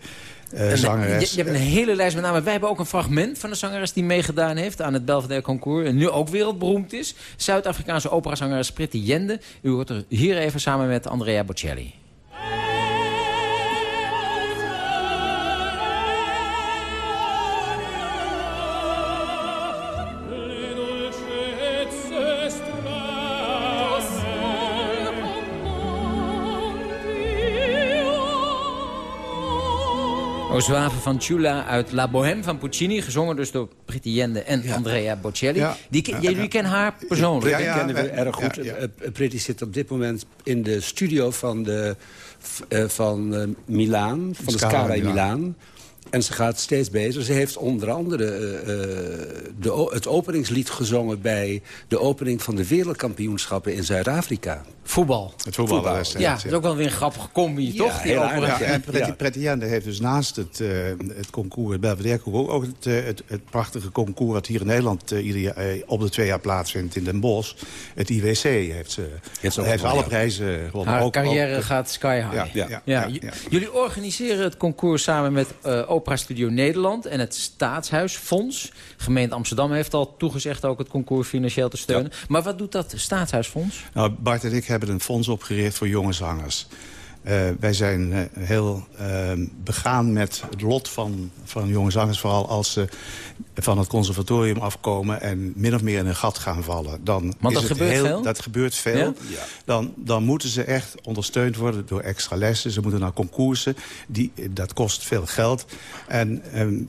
En, zangeres. Je, je hebt een hele lijst met namen. Wij hebben ook een fragment van een zangeres die meegedaan heeft aan het Belvedere Concours. En nu ook wereldberoemd is. Zuid-Afrikaanse operazangeres Pretty Jende. U hoort er hier even samen met Andrea Bocelli. O Zwaven van Chula uit La Bohème van Puccini. Gezongen dus door Pretty Jende en Andrea Bocelli. Ja. Die, ken- Ja, jullie ja. kennen haar persoonlijk. Ja, kennen we ja, erg goed. ja, ja. Eh, eh, zit op dit moment in de studio van, de, eh, van Milaan, van de Scala Scala in Milaan. En ze gaat steeds beter. Ze heeft onder andere eh, eh, de, het openingslied gezongen... bij de opening van de wereldkampioenschappen in Zuid-Afrika. Voetbal. Het Voetbal. Ja, dat is ook wel weer een grappige combi, toch? Die heel aardig, Ja, Ja. en Pretty, heeft dus naast het, eh, het concours, het Belvedere concours... ook het, eh, het, het prachtige concours dat hier in Nederland eh, ieder jaar, eh, op de twee jaar plaatsvindt in Den Bosch. Het IWC heeft ze, heeft gewonnen, alle ja. prijzen gewonnen. Haar Ook- carrière ook- gaat sky high. Ja, ja, Ja, ja, j- ja. Jullie organiseren het concours samen met eh Opera Studio Nederland en het Staatshuisfonds. Gemeente Amsterdam heeft al toegezegd ook het concours financieel te steunen. Maar wat doet dat Staatshuisfonds? Nou, Bart en ik hebben een fonds opgericht voor jonge zangers. Uh, wij zijn uh, heel uh, begaan met het lot van, van jonge zangers... vooral als ze van het conservatorium afkomen... en min of meer in een gat gaan vallen. Dan Want is dat het gebeurt heel, veel? Dat gebeurt veel. Ja? Dan, dan moeten ze echt ondersteund worden door extra lessen. Ze moeten naar concoursen. Die, dat kost veel geld. En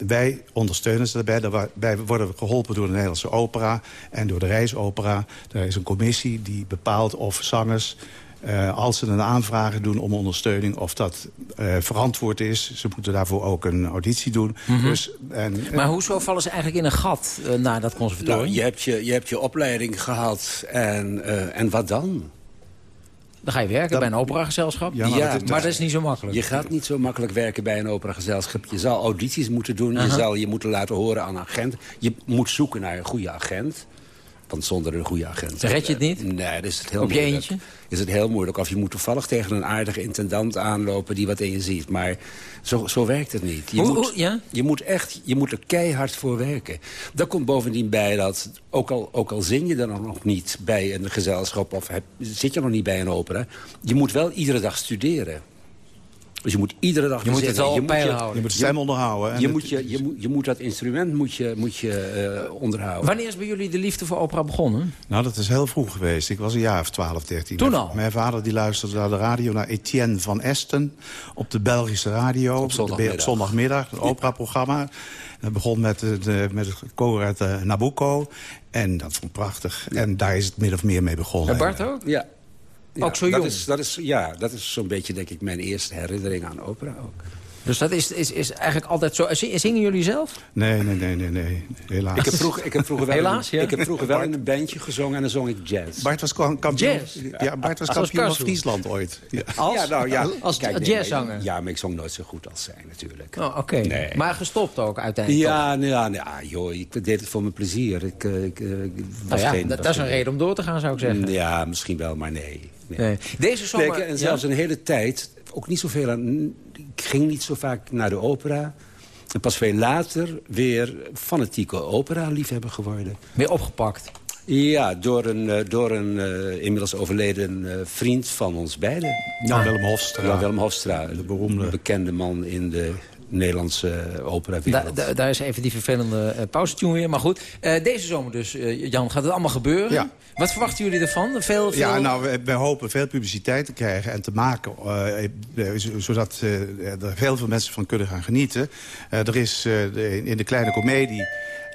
wij ondersteunen ze daarbij. Daarbij worden we geholpen door de Nederlandse opera... en door de Reisopera. Er is een commissie die bepaalt of zangers... Uh, als ze een aanvraag doen om ondersteuning, of dat uh, verantwoord is. Ze moeten daarvoor ook een auditie doen. Mm -hmm. dus, en, maar hoezo vallen ze eigenlijk in een gat uh, naar dat conservatorium? Nou, je, hebt je, je hebt je opleiding gehad en, en wat dan? Dan ga je werken dat, bij een operagezelschap. Ja, maar, ja, dat, is, maar dat is niet zo makkelijk. Je gaat niet zo makkelijk werken bij een operagezelschap. Je zal audities moeten doen. -huh. Je zal je moeten laten horen aan een agent. Je moet zoeken naar een goede agent. Want zonder een goede agent... Red je het niet? Nee, dat is het heel Op je moeilijk. eentje? Is het heel moeilijk. Of je moet toevallig tegen een aardige intendant aanlopen... die wat in je ziet. Maar zo, zo werkt het niet. Je, hoe, moet, hoe, ja? je moet echt je moet er keihard voor werken. Daar komt bovendien bij dat... Ook al, ook al zing je dan nog niet bij een gezelschap... of heb, zit je nog niet bij een opera... je moet wel iedere dag studeren. Dus je moet iedere dag... Je moet het wel je je, houden. Je moet de stem onderhouden. Je, moet, je, je, moet, je moet dat instrument moet je, moet je, uh, onderhouden. Wanneer is bij jullie de liefde voor opera begonnen? Nou, dat is heel vroeg geweest. Ik was een jaar of 12, 13. Toen mijn, al? Mijn vader die luisterde naar de radio, naar Etienne van Esten... op de Belgische radio. Op zondagmiddag. Op zondagmiddag, een operaprogramma. Dat begon met, de, met het koor uit uh, Nabucco. En dat vond ik prachtig. En daar is het min of meer mee begonnen. En Bart ook? Ja. Ja, ook zo dat jong? Is, dat is, ja, dat is zo'n beetje, denk ik, mijn eerste herinnering aan opera ook. Dus dat is, is, is eigenlijk altijd zo. Zingen jullie zelf? Nee, nee, nee, nee, nee. helaas. Ik heb vroeger, ik heb vroeger wel, helaas, in, ja? ik heb vroeger wel in een bandje gezongen en dan zong ik jazz. Bart was kampioen, jazz? Ja, Bart was kampioen als van Friesland ooit. Ja. Als? Ja, nou, ja. Als Kijk, nee, jazzzanger? Ja, maar ik zong nooit zo goed als zij natuurlijk. Oh, Oké, okay. nee. maar gestopt ook uiteindelijk? Ja, nou, ja, nou, joh, ik deed het voor mijn plezier. Ik, ik, ik was nou ja, geen, dat, was dat is een reden om door te gaan, zou ik zeggen. Ja, misschien wel, maar nee. Nee. nee. Deze zomer... Nee, en zelfs ja? een hele tijd, ook niet zoveel aan... Ik ging niet zo vaak naar de opera... En pas veel later weer fanatieke opera-liefhebber geworden. Weer opgepakt? Ja, door een, door een uh, inmiddels overleden uh, vriend van ons beiden. Jan Willem Hofstra. Jan Willem Hofstra, de beroemde bekende man in de Nederlandse operawereld. Da, da, daar is even die vervelende uh, pauzetune weer. Maar goed, uh, deze zomer dus, uh, Jan, gaat het allemaal gebeuren? Ja. Wat verwachten jullie ervan? Veel, veel... Ja, nou, wij, wij, hopen veel publiciteit te krijgen en te maken... zodat er heel veel mensen van kunnen gaan genieten. er is in de kleine komedie...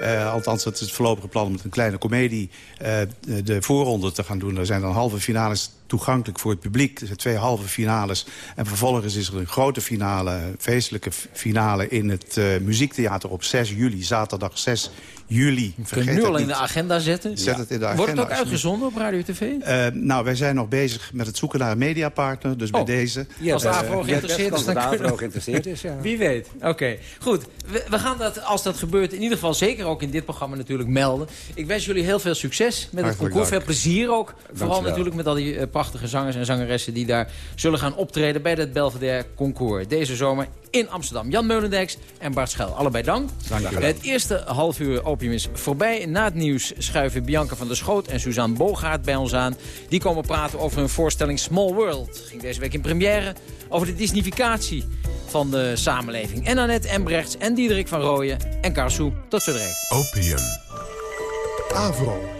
Uh, althans, het is het voorlopige plan om met een kleine komedie uh, de voorronde te gaan doen. Er zijn dan halve finales toegankelijk voor het publiek. Er zijn twee halve finales. En vervolgens is er een grote finale, feestelijke finale... in het uh, Muziektheater op 6 juli, zaterdag 6 juli. Je kunt nu al in de agenda zetten. Zet het in de agenda. Wordt het ook uitgezonden op Radio TV? Uh, nou, wij zijn nog bezig met het zoeken naar een mediapartner. Dus bij oh. deze. Ja, als de AVRO geïnteresseerd is, dan de kunnen geïnteresseerd is, ja. Wie weet. Oké, okay. goed. We, we, gaan dat, als dat gebeurt, in ieder geval zeker ook in dit programma natuurlijk melden. Ik wens jullie heel veel succes met het concours. Veel plezier ook. Vooral Dankjewel. natuurlijk met al die uh, prachtige zangers en zangeressen... die daar zullen gaan optreden bij het Belvedere Concours. Deze zomer in Amsterdam. Jan Meulendijks en Bart Schuil. Allebei dank. Dank je wel. Het eerste half uur opium is voorbij. Na het nieuws schuiven Bianca van der Schoot en Suzanne Bogaert bij ons aan. Die komen praten over hun voorstelling Small World. Ging deze week in première over de disnificatie van de samenleving. En Annette Embrechts en Diederik van Rooyen en Karsoe. Tot zo direct. Opium. Avro.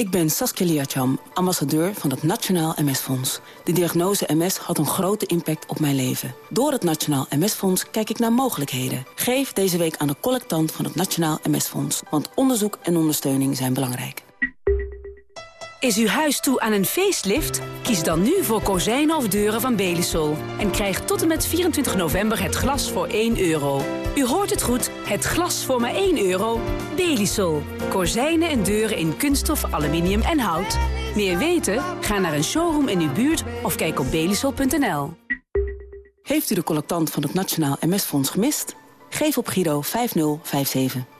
Ik ben Saskia Liacham, ambassadeur van het Nationaal MS-fonds. De diagnose MS had een grote impact op mijn leven. Door het Nationaal MS-fonds kijk ik naar mogelijkheden. Geef deze week aan de collectant van het Nationaal MS-fonds. Want onderzoek en ondersteuning zijn belangrijk. Is uw huis toe aan een facelift? Kies dan nu voor kozijnen of deuren van Belisol. En krijg tot en met 24 november het glas voor 1 euro. U hoort het goed, het glas voor maar 1 euro. Belisol. Kozijnen en deuren in kunststof, aluminium en hout. Meer weten? Ga naar een showroom in uw buurt of kijk op belisol.nl. Heeft u de collectant van het Nationaal MS-fonds gemist? Geef op Giro 5057.